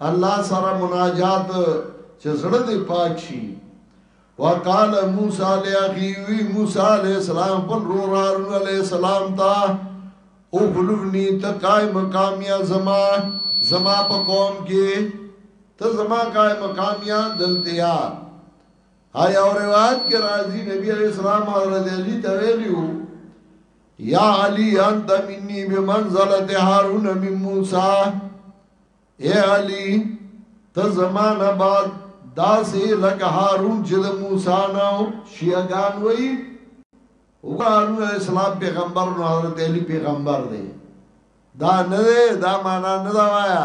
الله سره مناجات چې زړه دې پاک شي وقال موسی لاخي وی موسی علی السلام پر رورار علی السلام تا او خلفنی ته قائم مقام یا زما زما په قوم کې ته زما قائم مقام یا دلتیا هاي او روایت کې راځي نبی عليه السلام حضرت علي ته ویلو یا علی انت مني بمنزله هارون من موسی اے علی ته زمانہ بعد داسې لکه هارون چې د موسی نه شیعاګان وایي او هارون علیہ السلام پیغمبر نو حضرت علی پیغمبر دی دا نه دا معنا نه دا وایا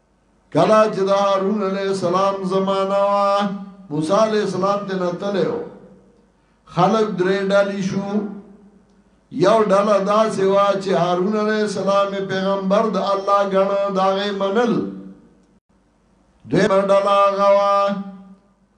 کلا چې د هارون علیه السلام زمانه وه موسی علیه السلام ته نه تللی و خلک درې ډلې شو یو ډله داسې وه چې هارون علیه السلام یې پیغمبر د الله ګڼه د هغې منل دویمه ډله هغه وه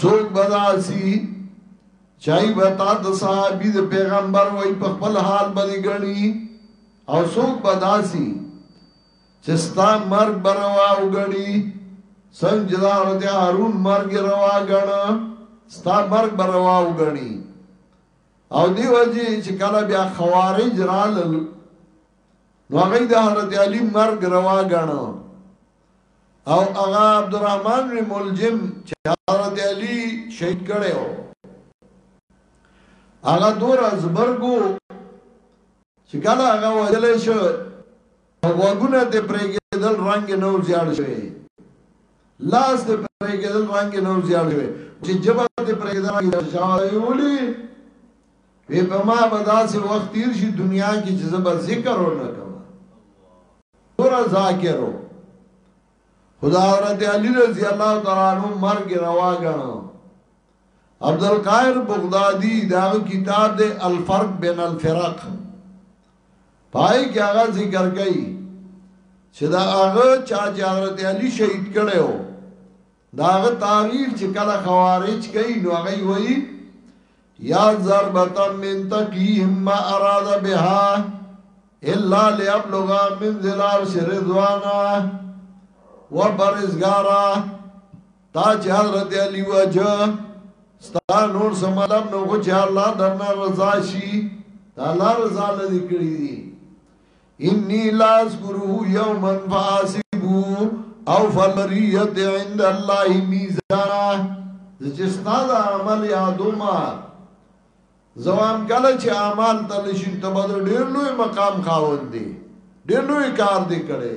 څوک بداسي چای بتا د صحابي د پیغمبر وای په خپل حال باندې غني او څوک بداسي چې ستا مرګ بروا وګړي څنګه جدار د هارون مرګ روا غن ستا مرګ بروا وګړي او دی وجه چې کله بیا خوارج رالل نو هغه د حضرت علي مرګ روا غن او هغه عبدالرحمن بن ملجم چې حضرت علي شهید کړي وو هغه دور ازبرګو چې کله هغه وجل شو وګونه ته پرېګدل رنگ نو زیاړ شوی لاس ته پرېګدل رنگ نو زیاړ شوی چې جبه ته پرېګدل رنگ شوی ولي وی په ما بداسې وخت تیر شي دنیا کې چې زبر ذکر ونه کوم ګوره ذاکرو خدا حضرت علی رضی الله تعالی عنہ مرګ روا غنو عبد القاهر بغدادي دا کتاب دی الفرق بین الفرق پای کې هغه ذکر کوي چې دا هغه چا چې حضرت علی شهید کړو د هغه تعریف چې کله خوارج کوي نو هغه وایي یا ضربتا من تقیهم ما اراد بها الا لابلغ من ذل عرش رضوانا وبرزګارا تا چې حضرت علی وجه ستا نور سملم نو خو چې الله درنه رضا شي دا الله رضا لدی کړی دي انی لا اذکره یوما فاسبو او فلریت عند الله میزانا چې ستاد عمل یادو ما زوام کله چې اعمال تل شي ته بدر ډیر لوی مقام خاوند دی ډیر لوی کار دی کړی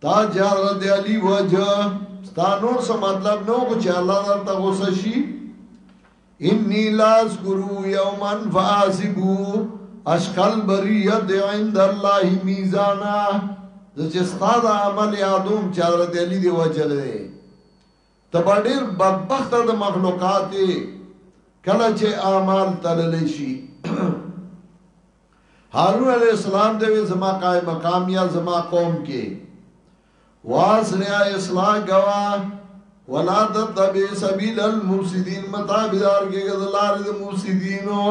تا جاره دی علی وجه ستا نور سا مطلب نو کو چه اللہ در تا غصہ شی انی لاس کرو یومن فاسبو اشکل بریت عند اللہ میزانا زچه ستا دا عمل یادوم چه حضرت علی دی وجه لده ته به ډیر بدبخته د مخلوقات یې کله چې اعمال تللی شي هارون علیه السلام دی زما قائم مقام یا زما قوم کې واصلیا اصلاح گوا ولا تتبع سبیل المفسدین متابدار کې غزلار د مفسدینو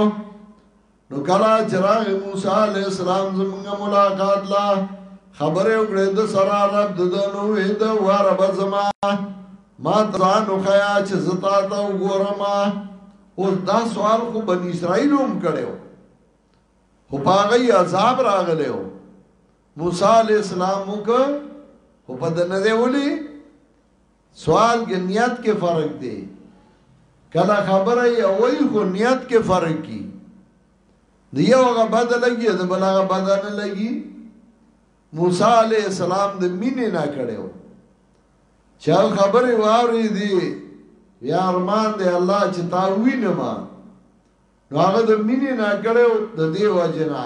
نو کلا چراغ موسی علیہ السلام زمونږه ملاقات لا خبره وکړه د سره رب د نو وې د وار بزما ما ځان خیا چې زتا ته وګورم او دا سوال خو بن اسرائیل هم کړو خو پاغه عذاب راغله موسی علیہ السلام وک خو په دنه دی ولي سوال کې نیت کې فرق دی کله خبره یې وای خو نیت کې فرق کی دی یو هغه بد لګي د بل هغه بد نه لګي موسی علی السلام د مینې نه کړو چا خبره واري دی یا ارمان دی الله چې تا وینم نو هغه د مینې نه کړو د دې وجنا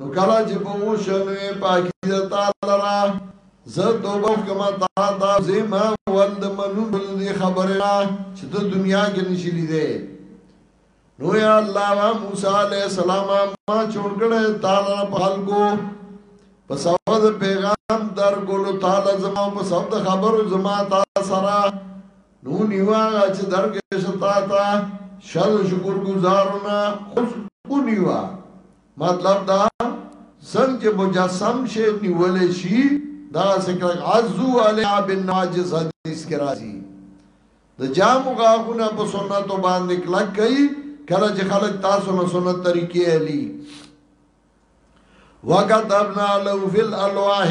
نو کله چې په وشنوې پاکی د تعالی را زه توبه کما تا تا زما ول د منون بل دې خبره نه چې د دنیا کې نشي لیدې نو یا الله وا موسی علی السلام ما چون کړه تعالی په خلکو په سبب پیغام در ګلو تعالی زما په سبب خبرو زما تا سره نو نیوا چې درګه شتا تا شل شکر گزارونه خوش اونیوا مطلب دا ځل چې مجسم شي نیول شي دا ذکر عزو علی بالناجز حدیث کې راځي د جام غاغونه په سنت باندې کلک کوي کله چې خلک تاسو نه سنت طریقې علي وکتبنا له فی الالواح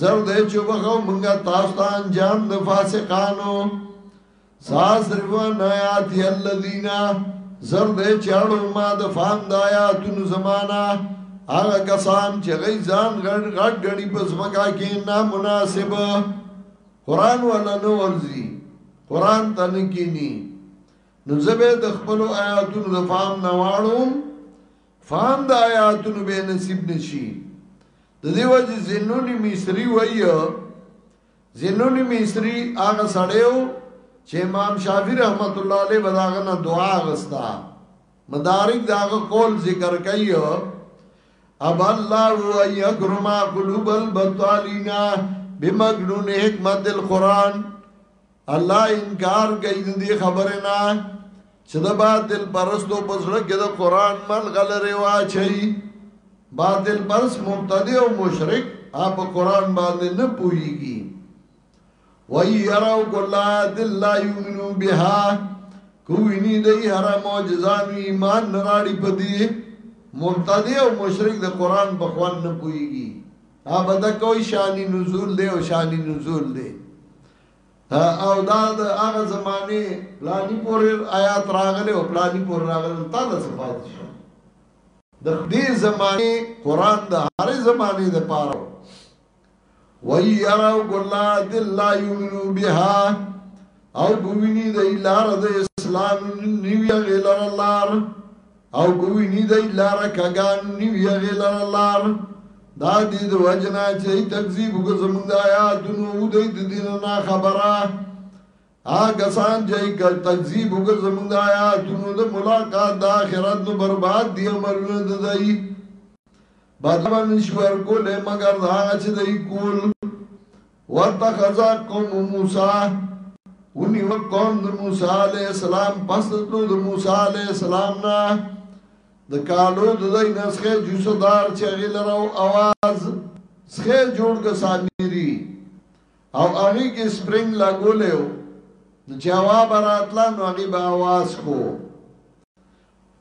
زر دې چې وبخو مونږه تاسو ته انجام د فاسقانو ساس روان آیات الذین زر دې چې اړو ما د فهم د آیاتونو زمانہ هغه کسان چې غي ځان غړ غړ غړي په زمکا کې نه مناسب قران ولا نو ورزي قران ته نه کینی نو زبه د خپل آیاتونو د فهم نه واړو فهم د آیاتونو به نصیب نشي د دیو جی زنونی مصری وایو زنونی مصری هغه سړیو چې امام شافعی رحمت الله علیه بداغه نه دعا غستا مدارک داغه قول ذکر کوي اب الله هو یکرم قلوب البطالینا بمجنون حکمت القرآن الله انکار کوي د دې خبره نه چې د باطل پرستو په سره کې د قران مل غلره واچي باطل پرس مبتدی او مشرک اپ قران باندې نه پويږي وای يرو کلا دل یمنو بها کوینی دی هر معجزه ایمان نراړي پدی مبتدی او مشرک د قران په خوان نه پويږي ا بده کوئی شانی نزول دی او شانی نزول دی او دا د هغه زمانه پلانی پورې آیات راغله او پلانی پورې راغله تعالی څه پاتې شو د دې زمانه قران د هر زمانه د پاره وای یرا ګلا د لا یمنو بها او ګوینی د لار د اسلام نیو غلار لار او کوی نی دی لار کګان نیوی غی لار لار دا دی د وجنا چې تکذیب کو زمونږ آیاتونو او دی د دین نه خبره هغه سان چې کل تکذیب کو زمونږ آیاتونو د ملاقات د آخرت نو برباد دی عملونه د دی بدل به نشي ورکولی مګر د هغه چې دوی کول واتخذ قوم موسی ونیو قوم د موسی علیه السلام پس د تلو د موسی علیه السلام نه د کالو د دوی نسخه جوسدار چې هغې لره او اواز څخه جوړ که سامیری او هغې کې سپرینګ لګولی و نو چې هوا به راتله نو هغې به اواز کو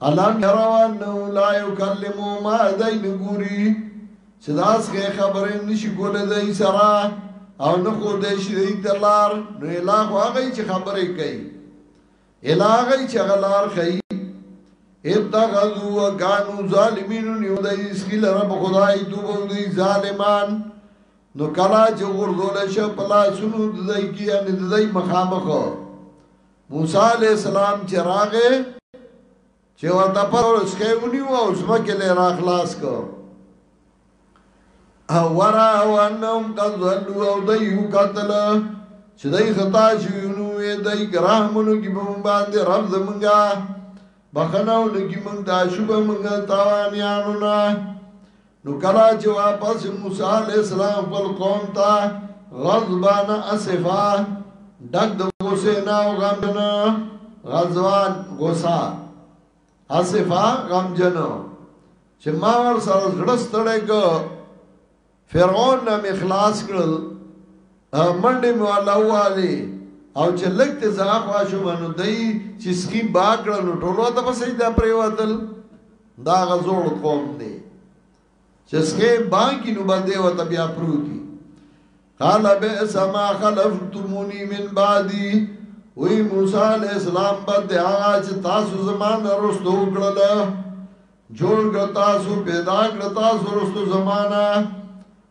الم يروا انه لا يكلمو ما دای نګوري چې دا څنګه خبرې نشي کولای دای سره او نه خو دې شي دې تلار نو الہ هغه چې خبرې کوي الہ هغه چې غلار کوي اتخذو وکانو ظالمین نیو دای اسکیل رب خدای دوبو دی ظالمان نو کلا چې غردول شه پلا سنو دای کی ان دای مخامخو موسی علیہ السلام چې راغې چې ورته پر اسکه ونیو او زمکه لې را خلاص کو او ورا او انم قد ولو او دیو قتل چې دای خطا شي نو یې دای ګرامونو کې په باندې رب زمونږه بخناو لګي مونږ دا شوبه مونږه تاوانیانو نه نو کلا چې واپس موسی علی السلام خپل قوم ته غضبان اسفا ډک د غصه نه او غم نه غضبان غصه اسفا غم جنو چې ما ور سره زړه ستړی کو فرعون نه مخلاص کړل منډه مولا والی او چې لکته زاخوا شو باندې دای چې سخی با کړل ټولو ته په سجده پریوتل دا غزوړ قوم دی چې څنګه باندې نو باندې وته بیا پروتي قال به سما خلفتمونی من بعدی وی موسی علیہ السلام باندې هغه چې تاسو زمان رستو کړل جوړ ګ تاسو پیدا کړ تاسو رستو زمانہ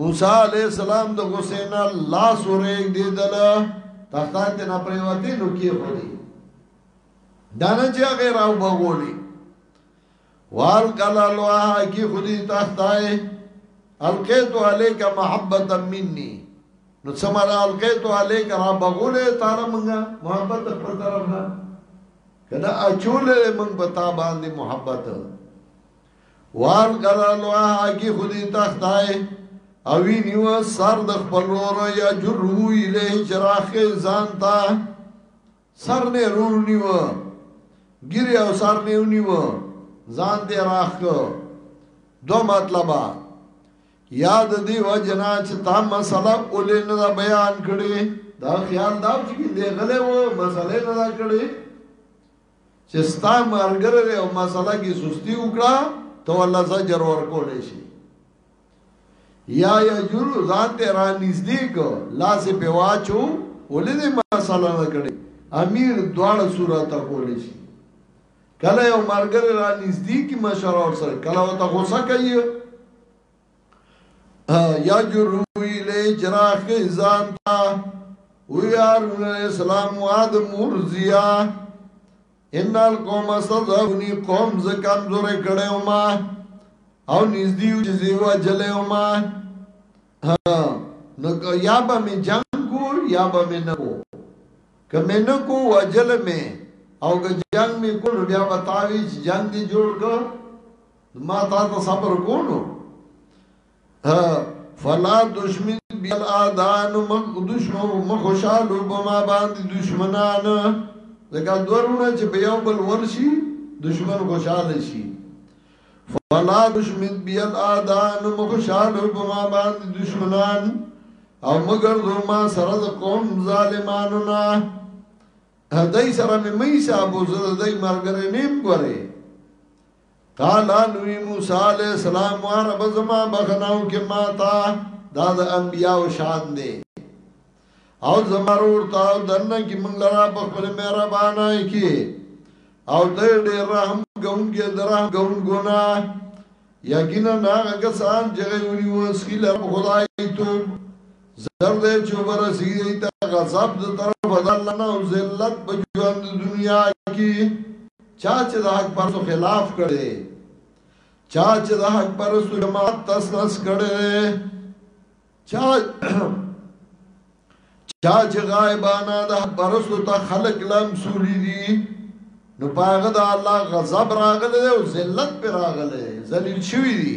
موسی علیہ السلام د غصې نه لاس ورېګ دی دل تخته ته نه پریوتی نو کې خو دی دانه چې هغه راو بغولي وال کلا لوه کی خودی تختای القیت علیک محبت منی نو سمانا القیت علیک را بغوله تعالی منګه محبت خپل طرف نه کدا اچول من بتا باندې محبت وار غره لوا اگی خودی تختای اوی نیو سر د خپل رور یا جرو اله چراخ زانتا سر نه رور نیو ګری او سر نیو نیو ځان دې راخ دو مطلبا یاد دی و جنا چې تا مسله اولې نه بیان کړي دا خیال دا چې دې غلې و مسله نه کړي چې ستا ملګری دی او مسله کې سستی وکړه ته الله زجر ورکولی شي یا یجر ځان ته را نږدې کو لاس په واچو ولې دې مسله نه کړې امیر دواړه صورت کولی شي کله یو ملګری را نږدې کی مشوره ورسره کله وته غوسه کوي یا جروی لے جراخ کے زانتا وی آرون علیہ السلام و آدم ورزیا ان القوم استضعفنی قوم ز کمزور کړه او ما او نږدې یو چې و جلې او ما نو یا به می جنگ کو یا به می نه کو کمه نه کو وجل می او که جنگ می کو بیا وتاوی چې جنگ دی جوړ کو ما تا ته صبر کولو ها فلا دشمن بیل آدان مخ دشمن مخوشالو بما باندې دشمنان لکه دورونه چې په یو بل ورشي دشمن خوشاله شي فلا دشمن بیل آدان مخوشالو بما باندې دشمنان او مگر دو ما سره د قوم ظالمانو نه هدای سره مې مې صاحب زړه دای مرګره نیم ګوره قال نوی موسی علیہ السلام و رب زما بخناو کې ما تا دا د انبیاء او شان دی او زما ور تا دنه کې موږ لرا په خپل مهربانه کې او دې ډېر رحم ګونګې درا ګون ګنا یقینا هغه کسان چې ویلي وو سکیل خدای ته زر دې چې ورسېږي ته غضب د طرف د الله نه او ذلت په ژوند دنیا کې چا چې د حق پر خلاف کړي چا چې د حق پر جماعت تسنس کړي چا چا چې غایبانا د حق پر ته خلق لم سولي دي نو پاغه د الله غضب راغله او ذلت پر راغله ذلیل شوی دي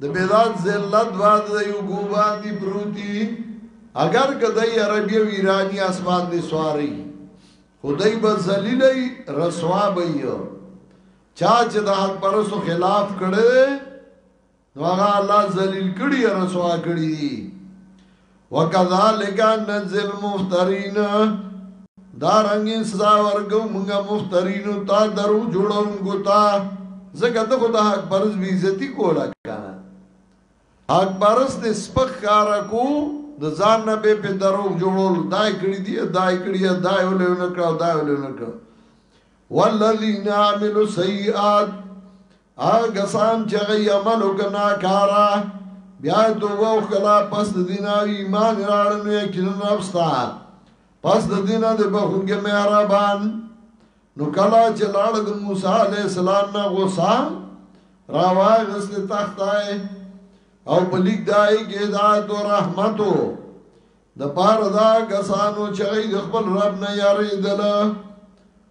د بلاد زلت باد د یو ګوبان دی پروتی اگر کدی عربی و ایرانی اسمان دی سواری خدای به ذلیلای رسوا به چا چې د حق پرسو خلاف کړي نو هغه الله ذلیل کړي رسوا کړي وکذالک نجزی المفترین دا رنگ سزا ورکو منگا مفترینو تا درو جوڑونگو تا زکر تا خدا حق پرس بیزتی کولا کانا حق پرس دی سپک کارا کو د ځان نه به په درو جوړول دای کړی دی دای کړی دی دای ولې نه کړو دای ولې نه کړو والذین عملوا سیئات هغه کسان چې هغه یې عمل وکړ ناکاره بیا یې توبه وکړه پس د دین او ایمان یې راوړ نو یقینا رب ستا پس د دین د بخونکي مهربان نو کله چې لاړ د موسی علی السلام نه غوسه راوای غسل تختای او په لیک دای کې هدایت او رحمتو د پاره دا کسانو چې د خپل رب نه یاریدل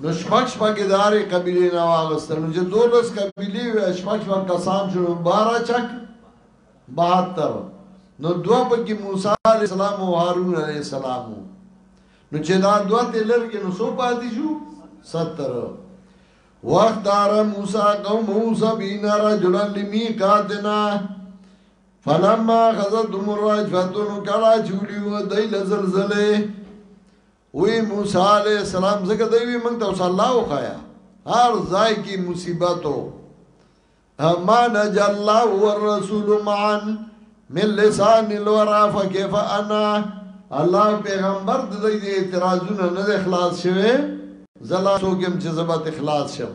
نو شپږ شپږ ادارې قبیلې نه واغستل نو چې دولس قبیلې وې شپږ شپږ کسان شول بارا چک بهتر نو دوه پکې موسی علی السلام او هارون علی السلام نو چې دا دوه ته لرګې نو سو پاتې شو 70 وخت دار موسی قوم موسی بین رجلن لمی قاتنا فلما غزت مرجفتن کلا چولیو دای لزلزله وی موسی علیہ السلام زګه دی وی مونږ ته صلی الله وخایا هر ځای کې مصیبتو اما نج الله والرسول معا من لسان الورا فكيف انا الله پیغمبر د دې اعتراضونه نه اخلاص شوه زلا سوګم چې زبات اخلاص شم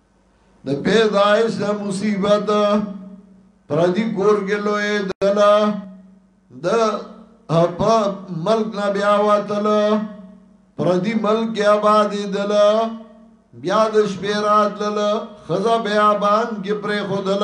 د پیدایش د مصیبت پردی کور کې لوی دلا د په ملک نه بیا وتل پردی ملک کې آباد دل بیا د شپې راتل خزا بیا بان کې پرې خودل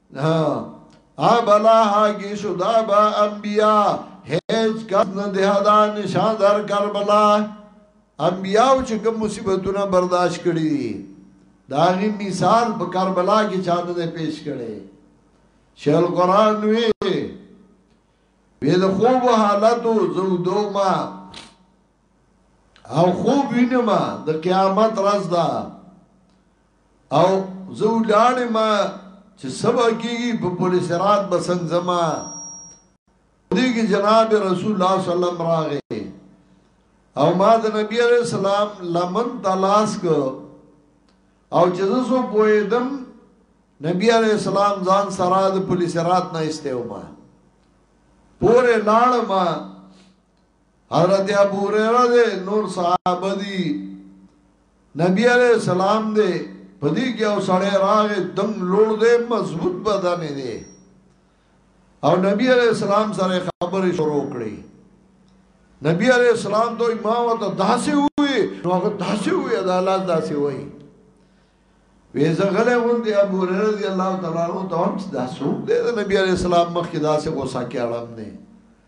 ها ابلا هاگی شدا با انبیاء هیچ کس نه ده دا نشان در کربلا انبیاء چې کوم مصیبتونه برداشت کړی دي دا غي مثال په کربلا کې چاته ده پیش کړي شیل قران وی وی د خوب حالتو زودو ما او خوب وینما د قیامت راز ده او زه ولاړې ما چې سبا کېږي په پولیس رات بسنګ زما دې کې جناب رسول الله صلی الله علیه وسلم راغې او ما د نبی علیہ السلام لمن تلاش کو او چې زه سو پوهېدم نبی علیہ السلام ځان سره د پولیس رات نه استیو ما پورې لاړ ما حضرت ابو هريره دې نور صحابه دي نبی عليه السلام دې پدې کې او سړی راغې دم لوړ دې مضبوط بدن دې او نبی عليه السلام سره خبرې شروع کړې نبی عليه السلام دوی ما وته داسې وې نو هغه داسې وې دا لاس داسې وې وې زغله غون دې ابو هريره رضی الله تعالی عنہ ته هم داسو دې نبی عليه السلام مخ کې داسې غوسه کړم نه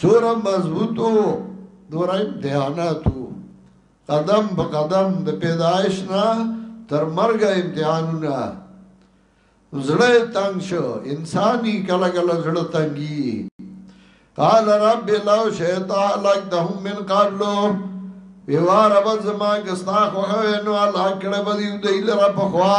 سوره مضبوطو دور امتحاناتو قدم په قدم د پیدایش نه تر مرګ امتحانونه زړه تنگ شو انساني کله کله زړه تنګي قال رب لو شئت لقدهم من قبل بیوار ابد زما کستا خوخوه نو علا کڑه بدیو دیل را پخوا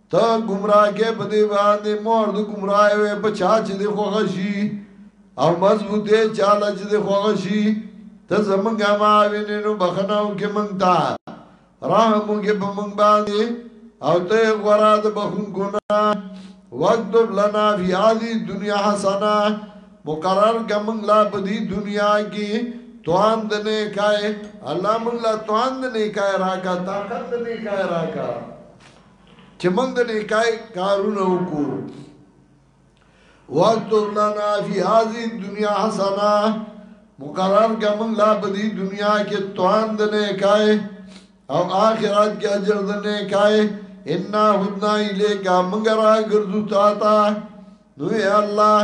ته گمراه کې په دې باندې مور د گمراه وي په چا چې د خوغه شي او مضبوطه چاله چې د خوغه شي ته زمونږه ما وینې نو بخناو کې مونږ تا رحم کې په مونږ باندې او ته غورا د بخون ګنا وقت لنا فی هذه دنیا حسنه مقرر ګمنګ لا په دې دنیا کې توان د نه کای الله مونږ لا توان د نه کای راکا طاقت د نه کای راکا چې موږ د نیکای کارونه وکړو واذکر لنا فی هذه الدنيا حسنه مقرر کا موږ لا په دې دنیا کې توان د نیکای او آخرت کې اجر د نیکای ان هدنا الیک موږ را ګرځو تا تا نو یا الله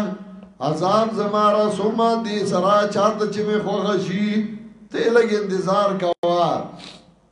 عذاب زمارا سوما دی سرا چاته چې می خوښ شي ته لګ انتظار کوا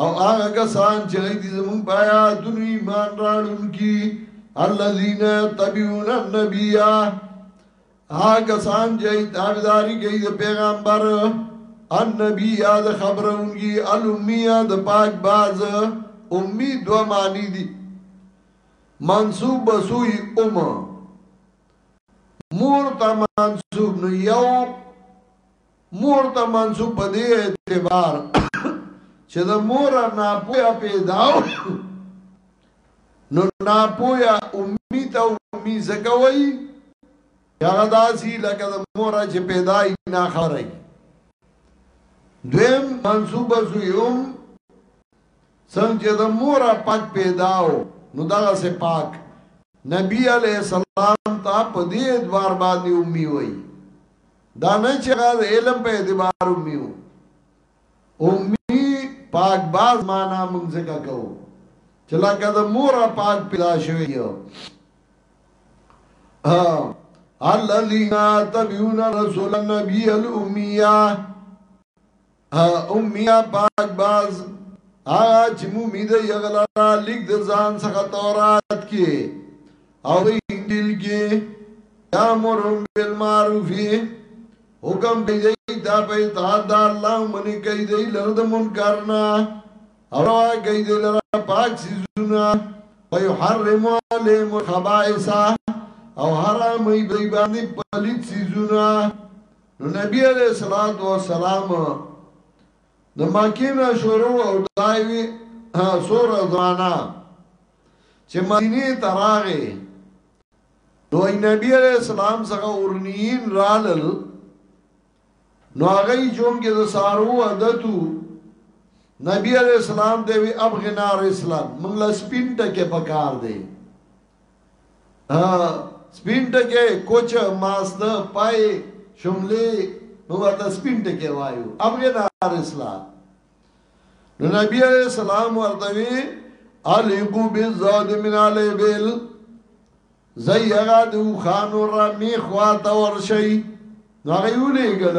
او هغه کسان چې دې زموږ بیا دونو ایمان راړونکي الذين تبعون النبي هغه کسان چې تابعداري کوي د پیغمبر النبي یاد خبرونګي الاميه د پاک باز امي دو معنی دي منصوب بسوی ام مور ته منصوب نو یو مور ته منسوب په دې اعتبار چې د مور ناپوهه پیدا نو ناپوهه امي ته امي زګوي هغه داسي لکه د مور چې پیدا یې نه خوري دویم منسوب زویم څنګه د مور پاک پیداو نو دا سه پاک نبی علیہ السلام ته په دې ادوار باندې امي وای دا نه چې غاز علم په اعتبار امي وو امي پاک باز معنا مونږ ځکه کوو چې لکه د مور پاک پیدا شوی یو الذين تبعون رسول النبي الاميه ام میا پاک باز هغه چې مومي د یغلرا لیک د ځان څخه تورات کې او انجیل کې یا مرهم بالمعروف حکم دی دی دا په اطاعت د الله منی کوي دی لر د منکر نه او روا کوي دی لر پاک سيزونه او يحرم عليهم الخبائث او حرام ای بی باندې پلیت سيزونه نو نبی علیه الصلاة والسلام د مکې نه شروع او دایوي سور ځوانا چې مدینه ته راغی نو ای نبی علیہ السلام څخه اورنیین رالل نو هغه جون کې د سارو عادتو نبی علیہ السلام دی وی ابغنا رسلان موږ لا سپین ټکه پکار دی سپین ټکه کوچ ماست پای شملې نو ورته سپین ټکه وایو امغه نار اسلام نو نبی علیہ السلام ورته وی علیکو بالزاد من علی بیل زیغا دو خانو را می خواتا ورشی نو هغه یو لګل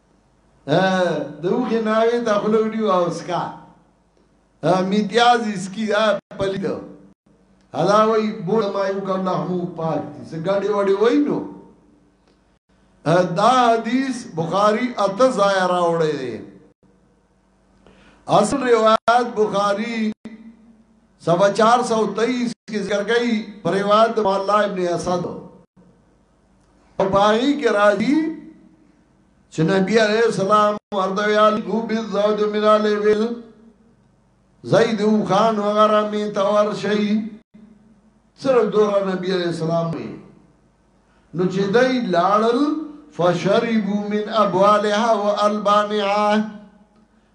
دوخې ناوې تا خلونیو او سکا میتیاز اسکی دا پلی دو ادا وی بوڑ مایو کم لحمو پاک دی سگڑی وڑی وی نو دا حدیث بخاری اتز آیا راوڑے دے اصل روایت بخاری سوا چار سو تیس کی ذکر گئی پر روایت مالا ابن حسد او باغی کې راځي چې نبی عليه السلام ورته ویل کو به زود من الابل زید خان وغیرہ می تور شي سره دورا نبی عليه السلام وي نو چې دای لاړل فشربوا من ابوالها والبانها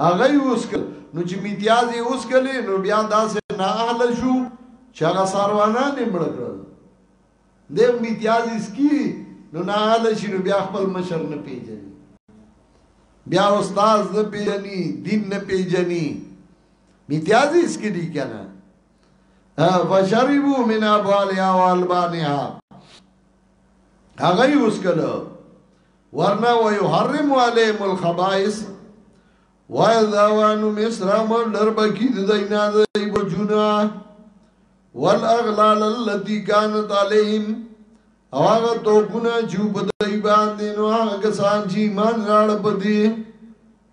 هغه یې وسکل نو چې میتیاز یې وسکلې نو بیا داسې نه اهل شو چې هغه ساروانان یې مړه کړل دی میتیاز یې سکي نو نه اهل شي نو بیا خپل مشر نه پیژني بیا استاد نه پیژني دین نه پیژني میتیاز یې سکي دي که نه فشربو من ابوالیا والبانیا هغه یې وسکلو ورنه ويحرم عليهم الخبائث وایل داوانو مصر امر لربکی د دینا د بجونا والاغلال التي كانت عليهم او هغه توپونه چې په دای باندې نو هغه سان چې ایمان راړ پدی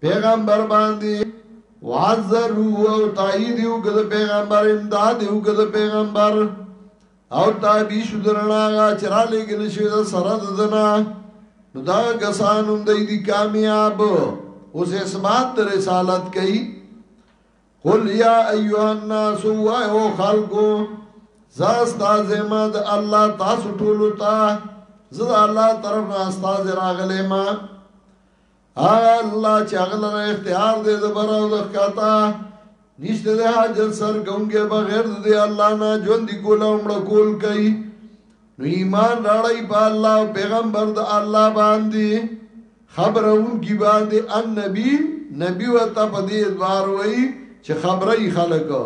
پیغمبر باندې وازرو او تایید یو ګد پیغمبر امداد یو ګد پیغمبر او تابع شو درنا غا چرا لګل شو د سره دنا نو دا کسان هم دی دی کامیاب اوس اثبات د رسالت کوي قل یا ایها الناس و او خلقو زاستا زما د الله تاسو ټول ته زه الله طرف نه استاد راغلی ما هغه الله چې هغه لره اختیار دی د بر او د ښکاتا نشته د حاجت سر ګونګه بغیر د الله نه ژوند کول او مړ کول کوي نو ایمان راړی په الله او پیغمبر د الله باندې خبرون کی باندې ان نبی نبی وته په دې ادوار وای چې خبرې خلکو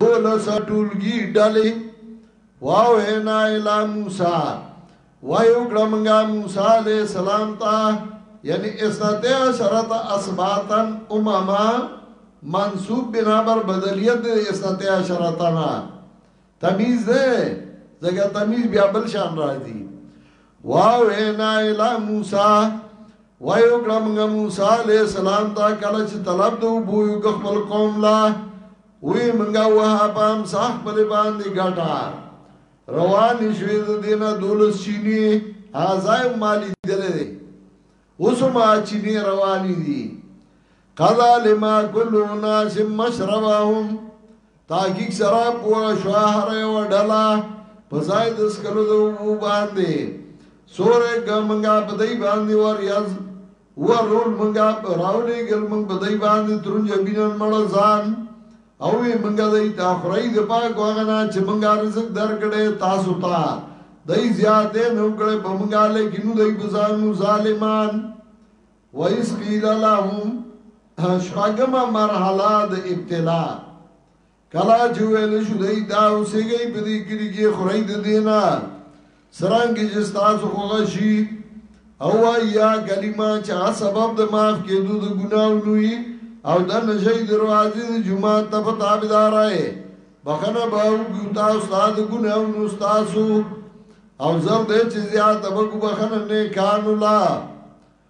دولس ټولګي ډلې واوحینا الی موسی وحی وکړه مونږه موسی علیه السلام ته یعنی استطاع شرط اثباتا امما منصوب بنا بر بدلیت استطاع شرطنا تمیز ده ځکه تمیز بیا بل شان راځي واوحینا الی موسی وایو کړه موږ موسی علی السلام ته کله چې طلب د وبو یو خپل قوم لا وی موږ وه پام صاحب بل باندې ګټا روان شوی د دینه دولس چینی ازای مالی دلې اوس هم هغه چینې روانې دي. قد علم کل اناس مشربهم تحقیق سره پوه شو هر یو ډله په ځای د سکلو د اوبو باندې سوره ګمنګا په دای باندې ور یز ورول منګا راولې ګل منګ په دای باندې ترنج بینن مړ ځان او وې مونږ دئ ته خورئ د پاکو هغه نه چې مونږ رزق درکړی تاسو ته، دئ زیاتی نه وکړی په مونږ لیکن وو دئ په ځانونو ظالمان. واذ قیل لهم، شپږمه مرحله د ابتلا، کله چې وویل شو دئ ته اوسېږئ په دې کلي کې خورئ د دې نه څرنګه چې ستاسو خوښه شي، او وايي هغه کلمه چې هغه سبب د معاف کېدو د ګناهونو وي او د نه شئ دروازې د جومات ته په تابعداره یې، بخښنه به وکړو تاسو ته د ګناهونو ستاسو، او زر دی چې زیاته به کړو بخښنه نېکانو له.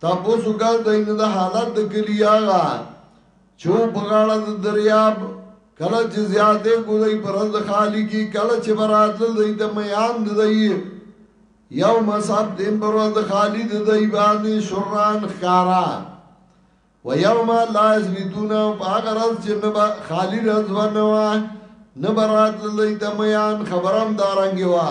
تپوس وکړ د هند د حالت د کلي هغه چې و په غاړه د دریاب کله چې زیاتې ګودی پر ورځ د خالي کې کله چې به راتلل دی ته میان د دی یو مصحب دیم پر ورځ د خالي د دی باندې شران ښکارا و یوم لا یثبتون او په هغه ورځ چې نه به خالي ورځ ونه وه نه به راتلل دی ته میان خبرم دارنګې وه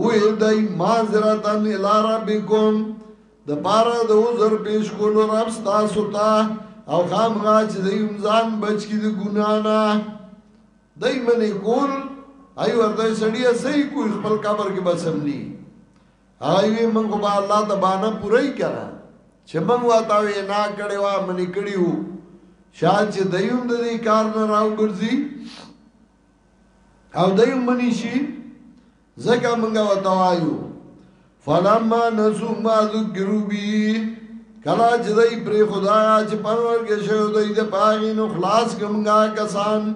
وې دای معذرتن الی ربکم د پاره د عذر پیش کولو رب تاسو ته او خام غا چې د انسان بچ کی د ګنا نه دای منی کول ای ورته سړی صحیح کوی خپل قبر کې بسملی هاي وی من کو با الله ته باندې پوره کړه چې من وا تا وی نه کړي وا منی کړیو شال چې دایوم د دې کار نه راو ګرځي او دای منی شي زکه منګه وتوایو فلما نسو ما ذکرو بی کلا چې دای پر خدا چې پرور کې شو دای د پاغي نو خلاص کمنګا کسان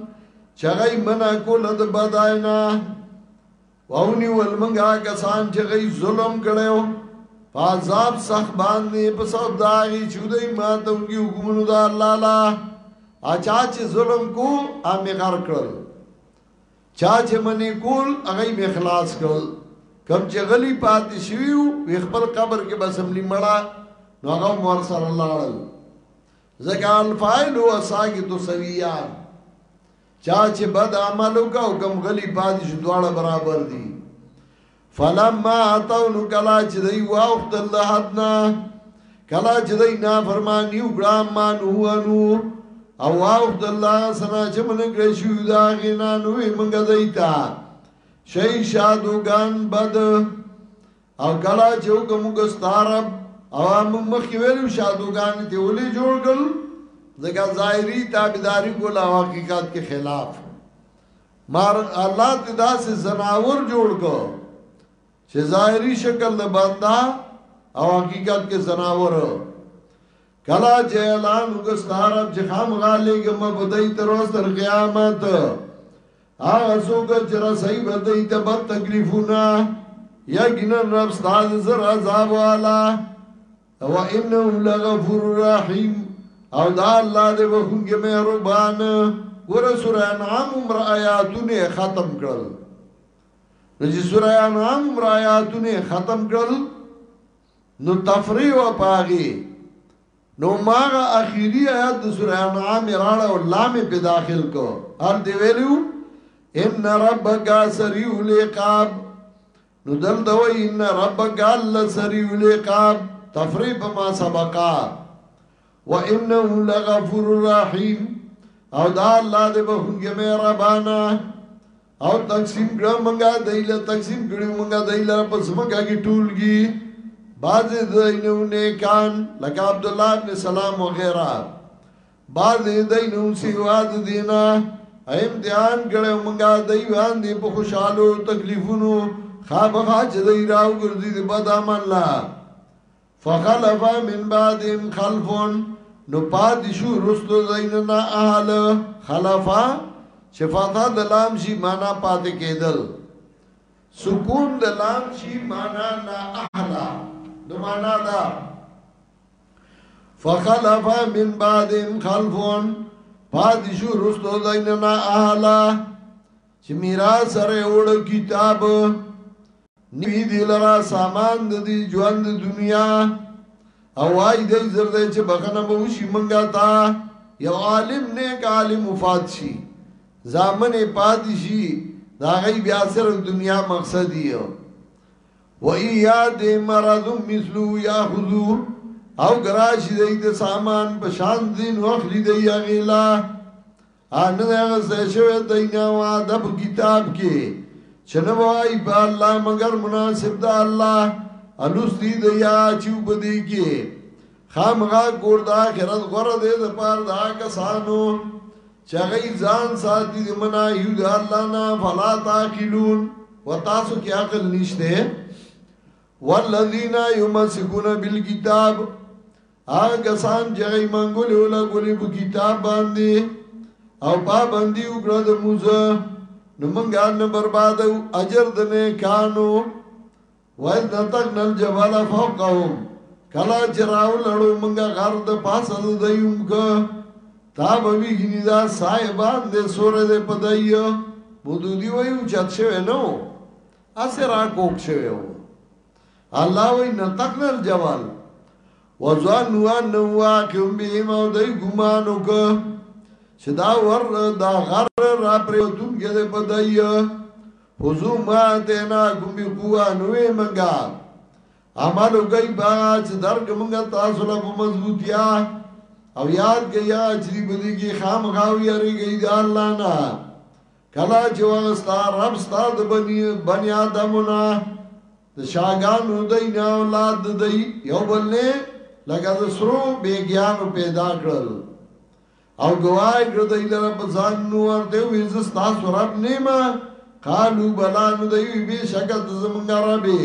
چغای منا کول د بداینا او نیول منګه کسان چې غي ظلم کړو فازاب صح باندې په سب داغي چودای ما ته وګي حکمونو دا الله لا اچا چې ظلم کو امي غر کړل چا چې منی کول هغه می خلاص کړل کم چې غلی پاتې شویو وی خپل قبر کې بسملی مړه نو هغه مور سره لاړل زکال فاعل او ساګي تو سویان چا چې بد عمل وکړ او کم غلی پاتې شو دواړه برابر دي فلما اتو نو کلا چې دی واخت الله حدنا کلا چې دی نا فرمان یو ګرام مان هو انو او واخت الله سنا چې من ګړې شو دا غنا نو یې منګه دیتا شي شادو ګان بد او کلا چې وګمږه ستارب او موږ مخکې ویلو شادوګان ته ولې جوړ کړل ځکه ظاهري تابعداري کول او حقیقت کې خلاف مار الله ته داسې زناور جوړ کو چې ظاهري شکل د بندا او حقیقت کې زناور کلا چې اعلان وګستارب چې خام غالي ګم بدای تر اوس تر قیامت هغه څوک چې رسوي به دوی ته بد تکلیفونه یقینا رب ستاسو زر عذاب والا او انه لغفور رحیم او دا الله دې وښونګې مهربان ګور سورہ انعام عمر آیاتونه ختم کړل نو چې سورہ انعام عمر آیاتونه ختم کړل نو تفریح او پاغي نو ما هغه اخیری آیات د سوره انعام راړه او لام په داخل کو هر دی ویلو ان ربک سریع العقاب نو دل دوی ان ربک الله سریع العقاب تفریب ما سبقا وانه لغفور رحیم او دا الله دې بهونګه مهربانا او تقسیم کړه منګه دایله تقسیم کړو منګه دایله په زمګه کې ټولګي بعض دینو نیکان لکه عبد الله ابن سلام وغیرہ بعض دینو سیواد دینا امتحان کړه منګه دای باندې په خوشاله تکلیفونو خامخا چې دای راو ګرځي د بد عمل لا فخلف من بعدهم خلف نو پاد شو رسلو زیننا اهل خلفا چې فتا د لام شي معنا پات کېدل سکون د لام شي معنا نا اهل نو معنا دا فخلف من بعدهم خلف پاد شو رسلو زیننا اهل چې میرا سره وړ کتاب نوی دی لرا سامان د دی ژوند دنیا او وای دی زر دی چې بخنه به وشي منګا تا یو عالم نیک عالم وفات شي زامن پات شي دا غي بیا سر دنیا مقصد دی و ایا دی مرض مثلو یاخذو او ګراش دی د سامان په شان دین واخلي دی غیلا آن نه ده غسته شوه دینا و آدب کتاب کې چنه وای په الله مگر مناسب ده الله الوس دی د یا چو بدی کې خامغا ګور د آخرت غره دې د پار دا کسانو چغی ځان ساتي د منا یو د الله نه فلا تاکلون و تاسو کې عقل نشته والذین یمسکون بالکتاب هغه کسان چې هغه منګولې ولګولې په کتاب باندې او پابندي وکړه د موزه نو مونږه نه برباد او اجر د نه کانو وای د تک نل جبال فوقهم کلا چراو لړو مونږه غر د پاسه د دیم ک تا به وی غنی دا صاحبان د سورې د پدایو بودو دی وایو چت شوی نو اسه را کوک شوی الله وی نطقنا الجوال وظنوا انه واقع بهم او دای ګمان وک چې دا ور دا غر را پریوتون کې په دای حضور ما ته نا کوم قوا نوې منګا عمل کوي با چې درګ موږ تاسو له مضبوطیا او یاد گیا چې بلی کې خام غاو یری گئی دا الله نه کله چې وغه ستا رب ستا د بنی بنی آدمونه د شاګانو دای نه اولاد دای یو بل نه لکه د سرو بیګیانو پیدا کړل او گواہی کړو دای لره په ځان نو ورته وې زستا سرب نیمه قالو بلا نو دای به شکل زمونږ ربي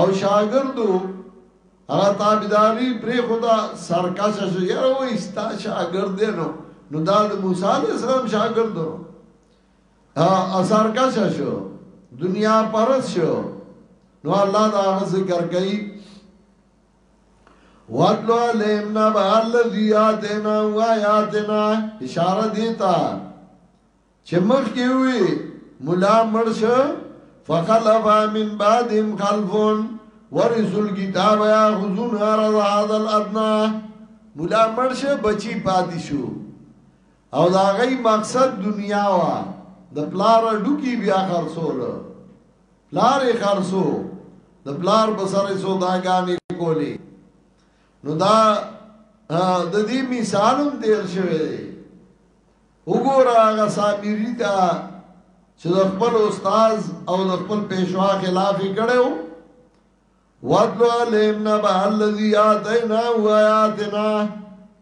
او شاګردو هغه تابعداري پرې خدا سرکش شو یاره وای ستا شاګرد دی نو نو دا د موسی علی السلام شاګرد نو ها سرکش شو دنیا پرس شو نو الله دا ذکر کوي وَاتْلُ عَلَيْهِمْ نَبَأَ الَّذِي آتَيْنَاهُ آيَاتِنَا اشاره دیتا چې مخکې وي ملا مړ شه فخلف من بعدهم خلف ورثوا الكتاب ياخذون عرض هذا الادنى ملا مړ شه بچي پاتې شو او دا غي مقصد دنیا وا د پلار ډوکی بیا خرڅول پلار یې خرڅو د پلار په سره سوداګانې کولې نو دا د دې مثالم تیر شوی دی وګوره هغه سامری ته چې د خپل استاد او د خپل پېښوا خلاف یې کړو وَاتْلُ عَلَيْهِمْ نَبَأَ الَّذِي آتَيْنَاهُ آيَاتِنَا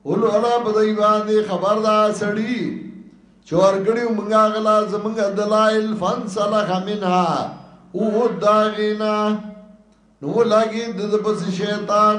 قُلْ أَلَا بَدَيْ باندې خبر دا سړی چې ورګړي مونږه غلا زمونږ دلایل فن صلاح منها او داغینا نو لګي د پس شیطان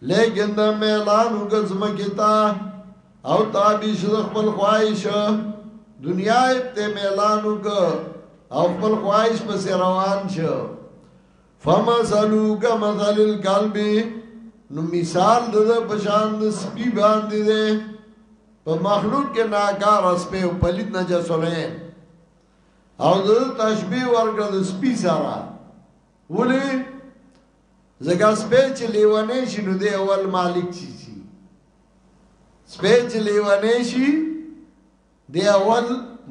لیکن ته میلان وکړه ځمکې ته او تابع شو د خپل خواهش دنیا ته میلان وکړه او خپل خواهش پسې روان شو فمثلو کمثل الكلب نو مثال د پشان د سپی باندې ده په مخلوق کې ناکار اس په پلید نه جسونه او د تشبیه ورګه د سپی سره ولی ځکه سپی چې لیونی شي نو دی اول مالک شي شي سپی چې لیونی شي دی اول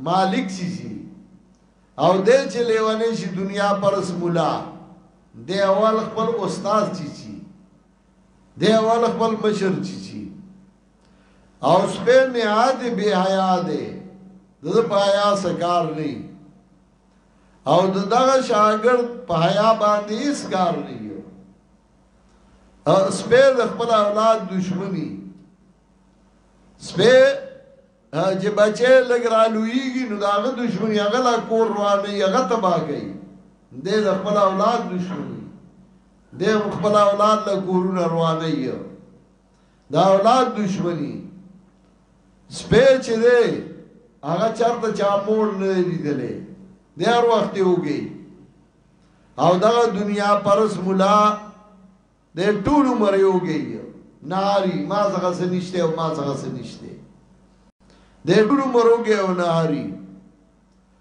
مالک شي شي او دی چې لیونی شي دنیا پر سمولا دی اول خپل استاد شي شي دی اول خپل مشر شي شي او سپی نه عادي بے حیا دی دغه پایا سکار نه او د دغه شاګرد په حیا باندې هیڅ کار نه یو سپه د خپل اولاد دشمنی سپه چې بچې لګ را لویږي نو داغه دشمنی هغه لا کور روانه هغه تباہ کوي د خپل اولاد دشمنی د خپل اولاد له کورونه روانه یو دا اولاد دشمنی سپه چې دی هغه چرته چا مور نه لیدلې د هر وخت یوږي او دا دنیا پرس مولا د ټول عمر یوږي ناری ما څنګه سنشته او ما څنګه سنشته د ټول عمر یوږي او ناری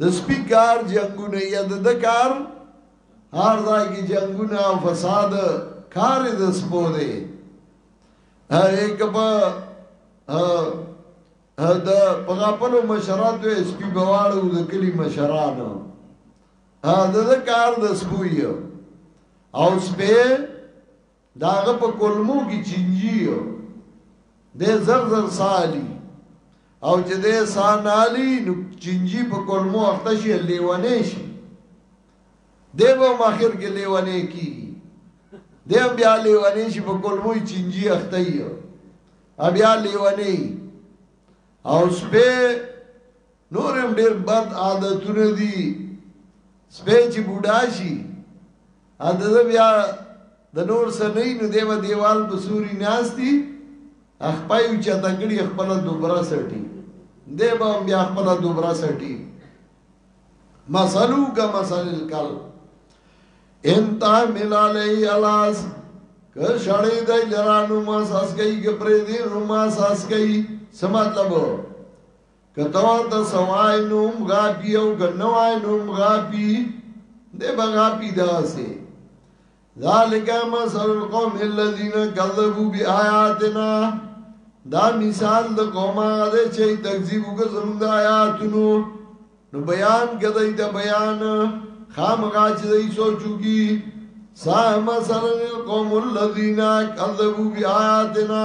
د سپی کار جنگونه یا د د کار هر ځای کې جنگونه او فساد کار د سپو دی هغه کبا دا په خپل مشرات وې سپی بواړو د کلی مشرانو دا د کار د سپوی او سپه دا هغه په کولمو کې چینجی یو دی زر زر سالی او چې دی سانالی نو چینجی په کولمو اخته شي لیونی شي دی به ماخر کې لیونی کی دی بیا لیونی شي په کولمو چینجی اخته یو بیا لیونی او سپه نور هم ډیر بد عادتونه دي سپی چې بوډا شي اته بیا د نور سره نه دیو دیوال په سوري ناشتي خپای او چا تګړي خپل دوبره سټي دی به بیا خپل دوبره سټي مسلو کا مسل الکل انتا ملا لئی الاس که شړې دای لرانو ما ساس گئی که پرې دې روما ساس گئی سمات لبو که ته ورته څه وایې نو هم غاپي او که نه وایې نو هم غاپي دی به غاپي داسې ذالک مثل القوم الذین کذبوا بآیاتنا دا مثال د قوم هغه دی چې تکذیب وکړ زموږ د آیاتونو نو بیان کدی د بیان خامغا چې دی سوچو کی سا مثلا القوم الذین کذبوا بآیاتنا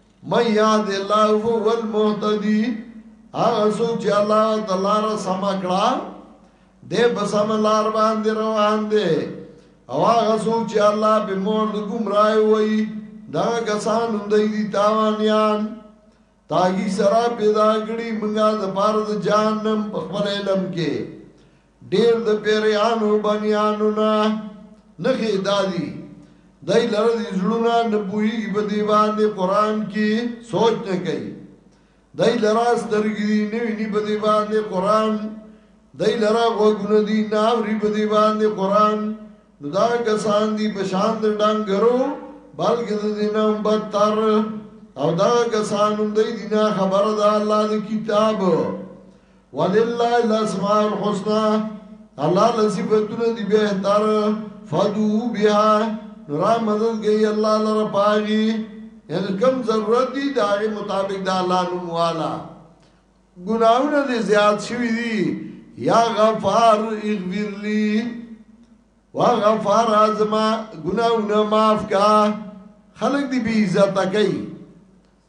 من یاد الله فهو المهتدی هغه څوک چې الله د لار سم کړه دې په سم لار باندې روان دی او هغه څوک چې الله به مور د گمراه وي دا کسان هم دی دي تاوانيان تاګي سره پیدا کړی موږ د پاره د جهنم په خپل علم کې ډېر د پېریانو بنیانو نه نښې دا دي دای لره دي زړونه نه پوهېږي په دې باندې قرآن کې سوچ نه کوي دای لره سترګې دي نه ویني په دې باندې قرآن دای لره غوږونه دي نه اوري په دې باندې قرآن نو دا کسان دي په شان د ډنګرو بلکې د دې نه هم بدتر او دا کسان هم دی دي نه خبره ده الله د کتاب ولله الاسماء الحسنى الله لصفتونه دی بهتر فدو بها نورا مدد گئی الله لره پاغي یعنی کم ضرورت دی دا غي مطابق دا الله نو موالا ګناونه دي زیات شوی دي یا غفار اغفر لی و غفار ازما ګناونه معاف کا خلق دی بی عزت کوي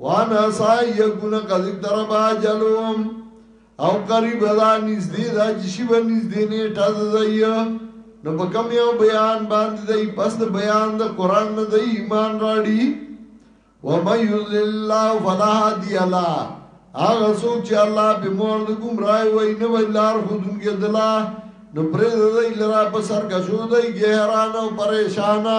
وانا سای یکون قذب طرف آجلوم او قریب دا نزدی دا جشی با نزدی نیتا زدائی نو پا کمی او بیان باندی دائی پس دا بیان دا قرآن نا دائی ایمان راڑی ومن یزل اللہ فلا حدی اللہ آغا سوک چی اللہ پی مورد گم رائی وئی نو بلار خودن کے دلا نو پرید دائی لرا پسر کشو دائی گہرانا و پریشانا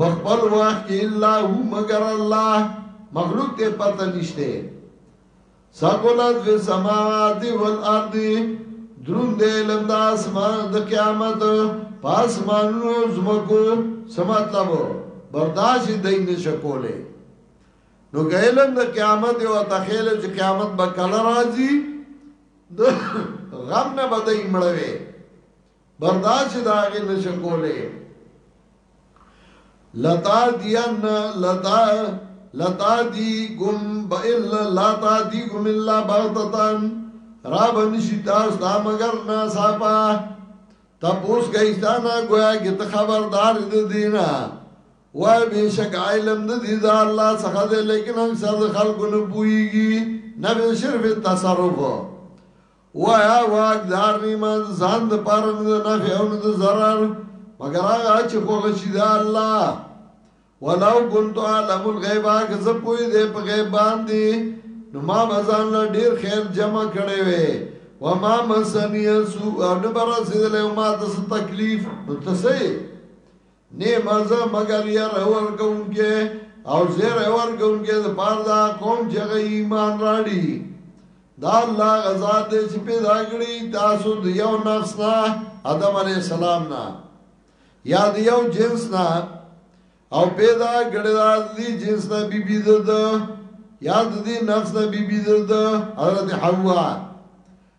په خپل وخت کې الا هو مگر الله مخلوق ته پته نشته سقلت فی السماوات والارض درون دې لم د اسمان د قیامت پاس مانو زمکو سمطلب برداشت دای نشه کوله نو ګیلم د قیامت او تخیل چې قیامت به کله راځي د غم نه بدای مړوي برداشت د هغه نشه کولې لتا دیان لتا لتا دی گم با الا لتا دی گم الا بغتتان را بنشی تاس دا مگر نا ساپا تا پوس گئی تانا گویا کہ تا خبردار دی دینا وای بے شک علم د دې دا الله څخه دی لیکن اکثر خلکو نه پويږي نه به صرف تصرف وایا واکدار نیمان ځان د پاره نه د نفع او نه د ضرر مګر هغه چې خوښ شي د الله ولو كنت اعلم الغيب که زه پوي دې په غیب باندې نو ما بزان له ډیر خیر جمع کړي وي وما مسنی سو او نه برسېدل ما د تکلیف نو تسې نیمز مگر یره ورکونکې او زیر ورکونکې د پار دا قوم چې غي ایمان راړي دا الله غزا دې چې پیدا کړی تاسو د یو نفس نه آدم علی السلام نه یا د یو جنس نه او پیدا کړی دا دې جنس نه بی بی ده یا د دې نفس نه بی بی ده حضرت حوا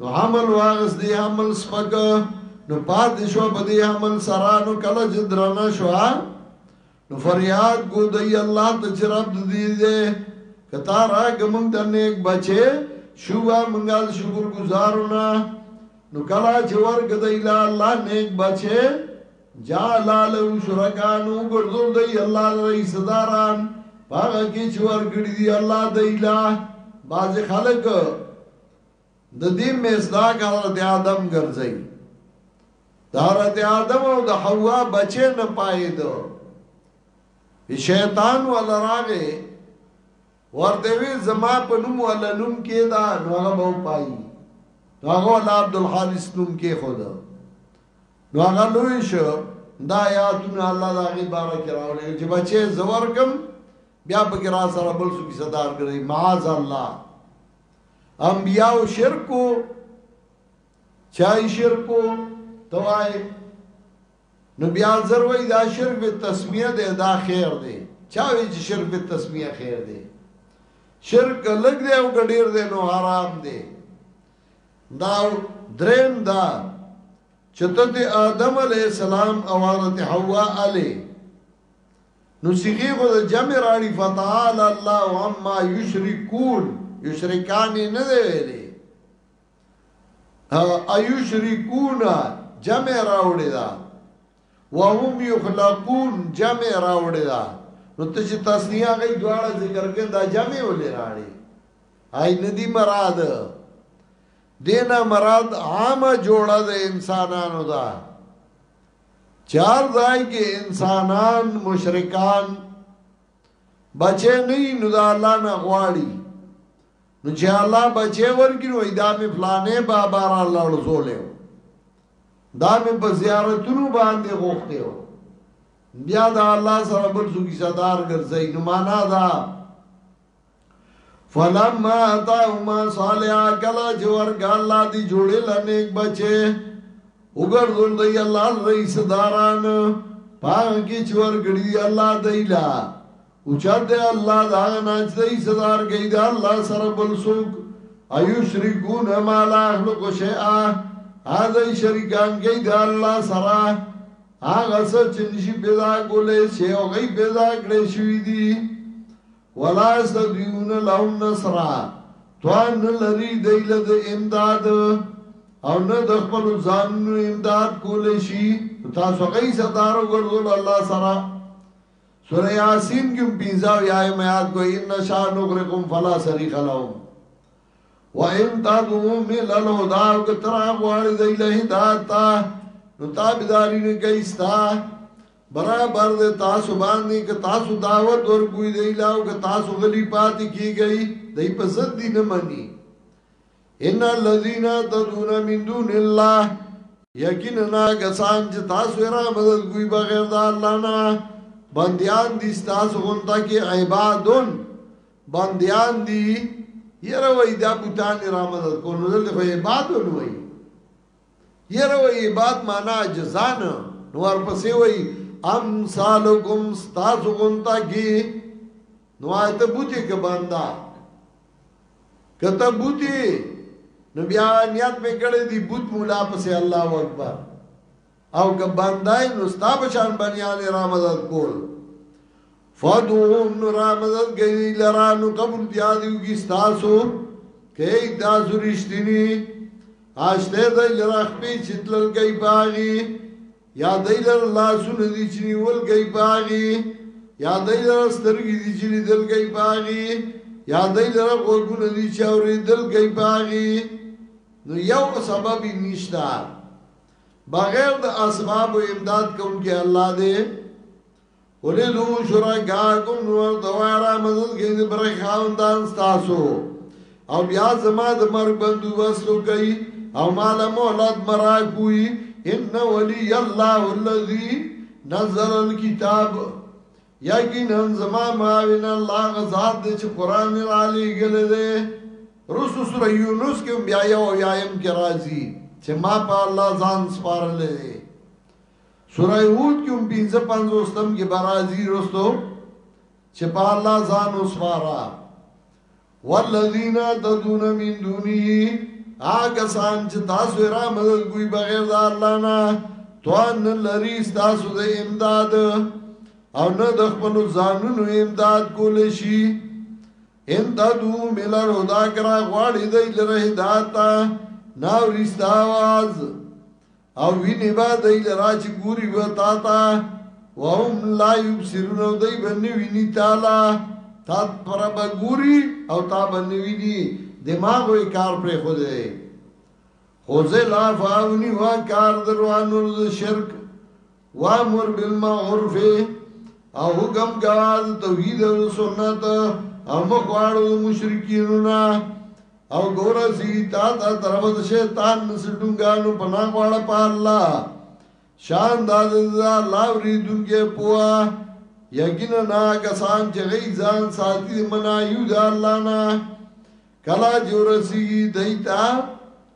نو حمل واغس دی حمل سپک نو پاتې شو په دې حمل سره نو کله چې درنه شو نو فریاد کو دی الله ته چې رب دې دې کتا را ګمون د نیک بچي شوبا منګال شکر گزارونه نو کله چې ورګ دی لا الله نیک بچي جالال شرکانو ګرځول دی الله رئیس داران هغه کې چې ورګړي دی الله دی لا باز خلک د دې مزداق حضرت آدم ګرځي د حضرت آدم او د حوا بچی نه پایدو شیطان ول راغې ورته وی زما په نوم ول نوم کې دا نو هغه به پای هغه ول عبد الخالص نوم کې خود نو هغه لوی شو دا یادونه الله دا غي بارک راولې چې بچي زور کم بیا به را سره بل څه صدر کړی معاذ الله انبیاو شرکو چای شرکو توای نو بیا زر وای دا شرک به تسمیه ده دا خیر ده چا وی چې شرک به تسمیه خیر ده شرک لګ دی او ګډیر دی نو حرام دی دا دریم دا چته د آدم علی السلام او حضرت حوا علی نو صيغه خو د جمع راړي فتعال الله عما يشركون يشركان نه دی ویلي ايشركون جمع راوړي دا وهم يخلقون جمع راوړي دا نو ته چې تسنیه غي دواړه ذکر کړي دا جمع ولې راړي آی ندی مراد دینا مراد عامه جوړه د انسانانو دا چار ځای کې انسانان مشرکان بچې نه نو دا الله نه غواړي نو چې الله بچې ورګي نو دا می فلانه بابا را لړزولې دا می په زیارتونو باندې غوښته و بیا دا الله سره بل څوک صدر ګرځي نو معنا دا فلما اتاهما صالحا کلا چې ورکا الله دی جوړې لنیک بچې وګرځول دی الله رئیس داران پاګه کې چې ورګړي دی الله دایلا او چا دې الله دا نه چې صدر گئی دا الله سره بل سوک ایو شریکون ما لا خلق شیئا هاذا شریکان گئی دا الله سره هغه څه چې نشي پیدا کولې شی او غي پیدا کړې شوې دي ولا یستطیعون لهم نصرا توان نه لري دی له امداد او نه د خپل ځانونو امداد کول شي تاسو غي ستاره ګرځول الله سره سورہ یاسین کې پنځه یا میات کو ان شاء نغرقم فلا صریخ لهم وان تدعو مل الهدى کترا غوړ دی له هدایت نو تابعداري نه کوي ستا برابر ده تاسو باندې که تاسو دعوت ورکوي دی لا او که تاسو غلي پاتې کیږئ دای په ضد دي نه مني ان الذين تدعون من دون الله یقینا غسان چې تاسو را مدد کوي بغیر د الله نه بندیان دي تاسو غونډه کې عبادون بندیان دي یره وای دا بوتان را مدد کوي نو دلته عبادون وای یره وای عباد معنا اجزان نو ورپسې وای امثالکم ستاسو غونتا کی نو آیت بوتی که بندا کته بوتی نو بیا نیت می کړی دی بوت مولا پسې الله اکبر او که بندای نو ستا بشان بنیان را مدد کول فادعوهم نو را مدد گئی لرا نو قبول بیادیو کی ستاسو که ای تاسو رشتینی آشته دی لرا خپی چتلل گئی باغی یا دی لر لاسو ندی چنی ول گئی باغی یا دی لر سترگی دی چنی دل گئی باغی یا دی لر غوگو ندی چاوری دل گئی باغی نو یو سببی نشتا بغیر د اسباب و امداد کونکی اللہ دے ولی لو شرکاکم نور دوارا مدد کی دی برای خاندان ستاسو او بیا زما د مرګ بندو وسو کوي او مال مولد مرا کوي ان ولی الله الذي نزل الكتاب یقینا زما ماوین الله غزاد دې چې قران را لېګل دې رسو سورہ یونس کې بیا یو یایم کې راځي چې ما په الله ځان سپارلې سوره هود کې هم پنځه پنځوس تم کې برازي رستو چې په الله ځان وسوارا والذین تدون من دونه هغه سان چې تاسو را مدد کوي بغیر د الله نه توان لري تاسو د امداد او نه د خپل ځانونو امداد کول شي ان تدو ملر هدا کرا غواړي د لره هدایت ناو رښتا आवाज او ویني با دای لرا چې ګوري و تا تا وهم لا یبصرون او دای باندې ویني تعالی تا پر به ګوري او تا باندې ویني دماغ وی کار پر خو دی خو زه لا فاونی وا کار دروانو د شرک وامر بالمعروف او حکم کوا د توحید او سنت او مخواړو د مشرکینو نه او ګوره سی تا تا طرف د شیطان نسټونګانو پنا غواړه په الله شان دا د الله ریدونکې پوا یقینا نا کسان چې غي ځان ساتي منایو د الله نه کلا جورسی دیتا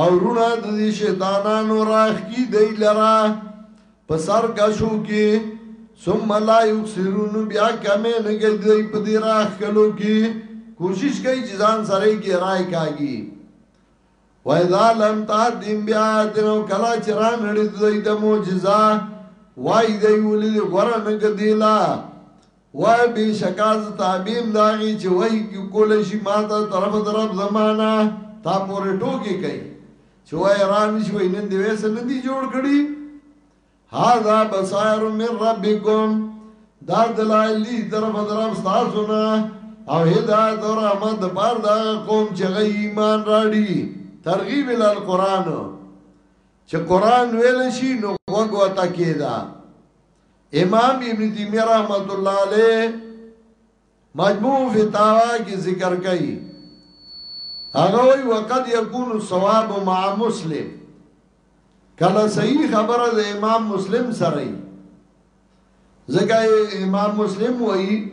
او رونا د دې شیطانانو راخ کی دی لرا په سر کشو کې ثم لا یبصرون بیا کمه نه ګرځي په دې راخ کلو کې کوشش کوي چې ځان سره کې راي کاږي وایذا لم تاتیم بیا تنو کلا چران نړی دوی د معجزه وای دی ولې غره نه ګدیلا وایه بېشکه زه تابع یم د هغې چې وحي کولی شي ما ته طرفه د رب زما نه تا پورې ټوکې کوي چې وایه را نه شي وایي نن دې ویسه نه دي جوړ کړي هذا بصائر من ربکم دا دلائل دی طرف در رب ستاسو نه او هدایت او رحمت د پاره دا قوم چې غي ایمان راړي ترغیب ال القران چې قران ویل شي نو وګو تا کېدا امام ابن تیمیه رحمت الله علیه مجموع فتاوا کی ذکر کئی هغه وی وقد یکون ثواب مع مسلم کله صحیح خبره د امام مسلم سره زګا امام مسلم وی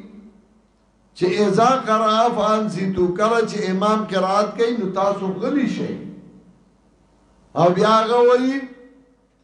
چې اذا قرأ فانزیتو کله چې امام قرات کوي نو تاسو غلی شئ او بیا غوي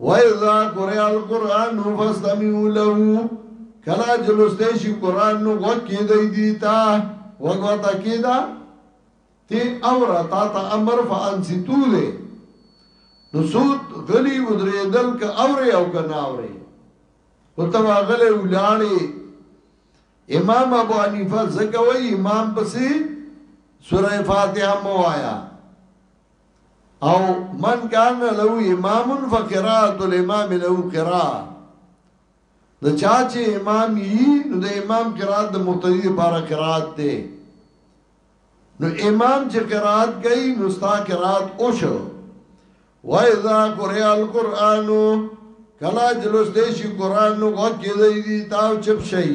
وَإِذَا قُرِئَ الْقُرْآنُ فَاسْتَمِعُوا لَهُ کله چې لوستې شي قرآن نو غوږ کېدی دی تا غوږ ورته کېده تی اوره تا ته امر فانسیتو دی نو سود غلی ودرېدل که اورې او که نه اورې خو ته غلی ولاړې امام ابو حنیفه ځکه وایي امام پسې سوره فاتحه مو وایا او من کان له امام فقرات الامام له قرا د چا چې امام یي نو د امام قرات د مقتدی لپاره قرات دی نو امام چې قرات کوي نو ستا قرات او شو وایذا قرئ القرآن کلا جلوس دیشی قرآن نو غوکی دی دی تاو چپ شئی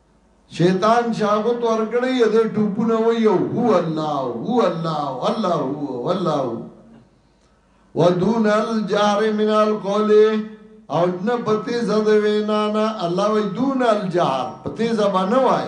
شیطان شاغوت ورکړی دی ټوپونه وی او هو الله هو الله الله هو الله ودون الجار من القول او نه پتی زد وینا نه الله وی دون الجار پتی زبانه وای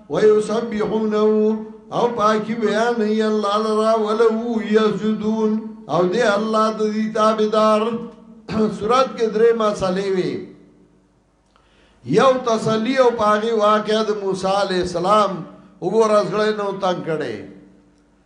ويسبحونه او پاکی بیانی الله لرا ولو یسجدون او دی الله د دې تابعدار صورت کې درې مسلې وي یو تسلی او پاغي واقعه د موسی علی السلام وګوره زړه نو تنگ کړي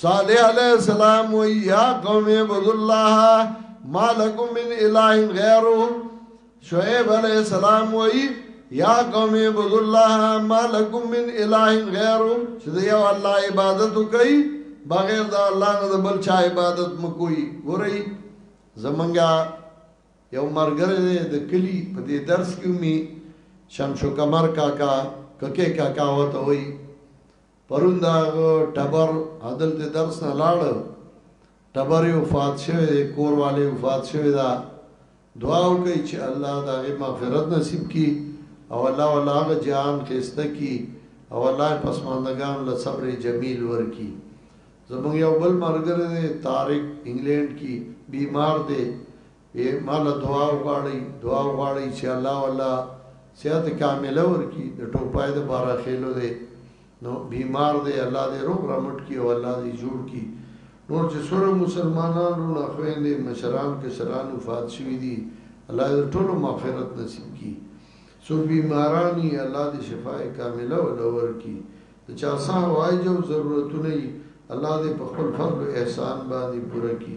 صالح علیہ السلام وی یا قوم عبد الله ما لکم من اله غیره شعیب علیہ السلام وی یا قوم عبد الله ما لکم من اله غیره چې یو الله عبادت کوي بغیر د الله نه بل چا عبادت مکوئ ورئی زمنګا یو مرګره د کلی په دې درس کې می شمشو کمر کاکا ککه کاکا وته وی پرون دا ټبر عدل ته درس نه لاړ ټبر یو فات شوی دی کور والے یو فات شوی دا دعا وکړي چې الله دا غي مغفرت نصیب کړي او الله ولا هغه جهان خسته کړي او الله پسماندگان له صبر جمیل ورکړي زموږ یو بل مرګره دی طارق انګلند کې بیمار دی ای مالا دعا وغواړی دعا وغواړی چی الله والله صحت کامله ورکی د ټوپای د بارا خېلو دی نو بیمار دی الله دی روغ رمټ کی او الله دی جوړ کی نور چې سره مسلمانان رونه خويندې مشران کشران وفات شوي دي الله دې ټول مغفرت نصیب کړي سو بیمارانی الله دې شفاء کامله ولور کړي د چا سه وای جو ضرورتونه یې الله دې په خپل فضل او احسان باندې پوره کړي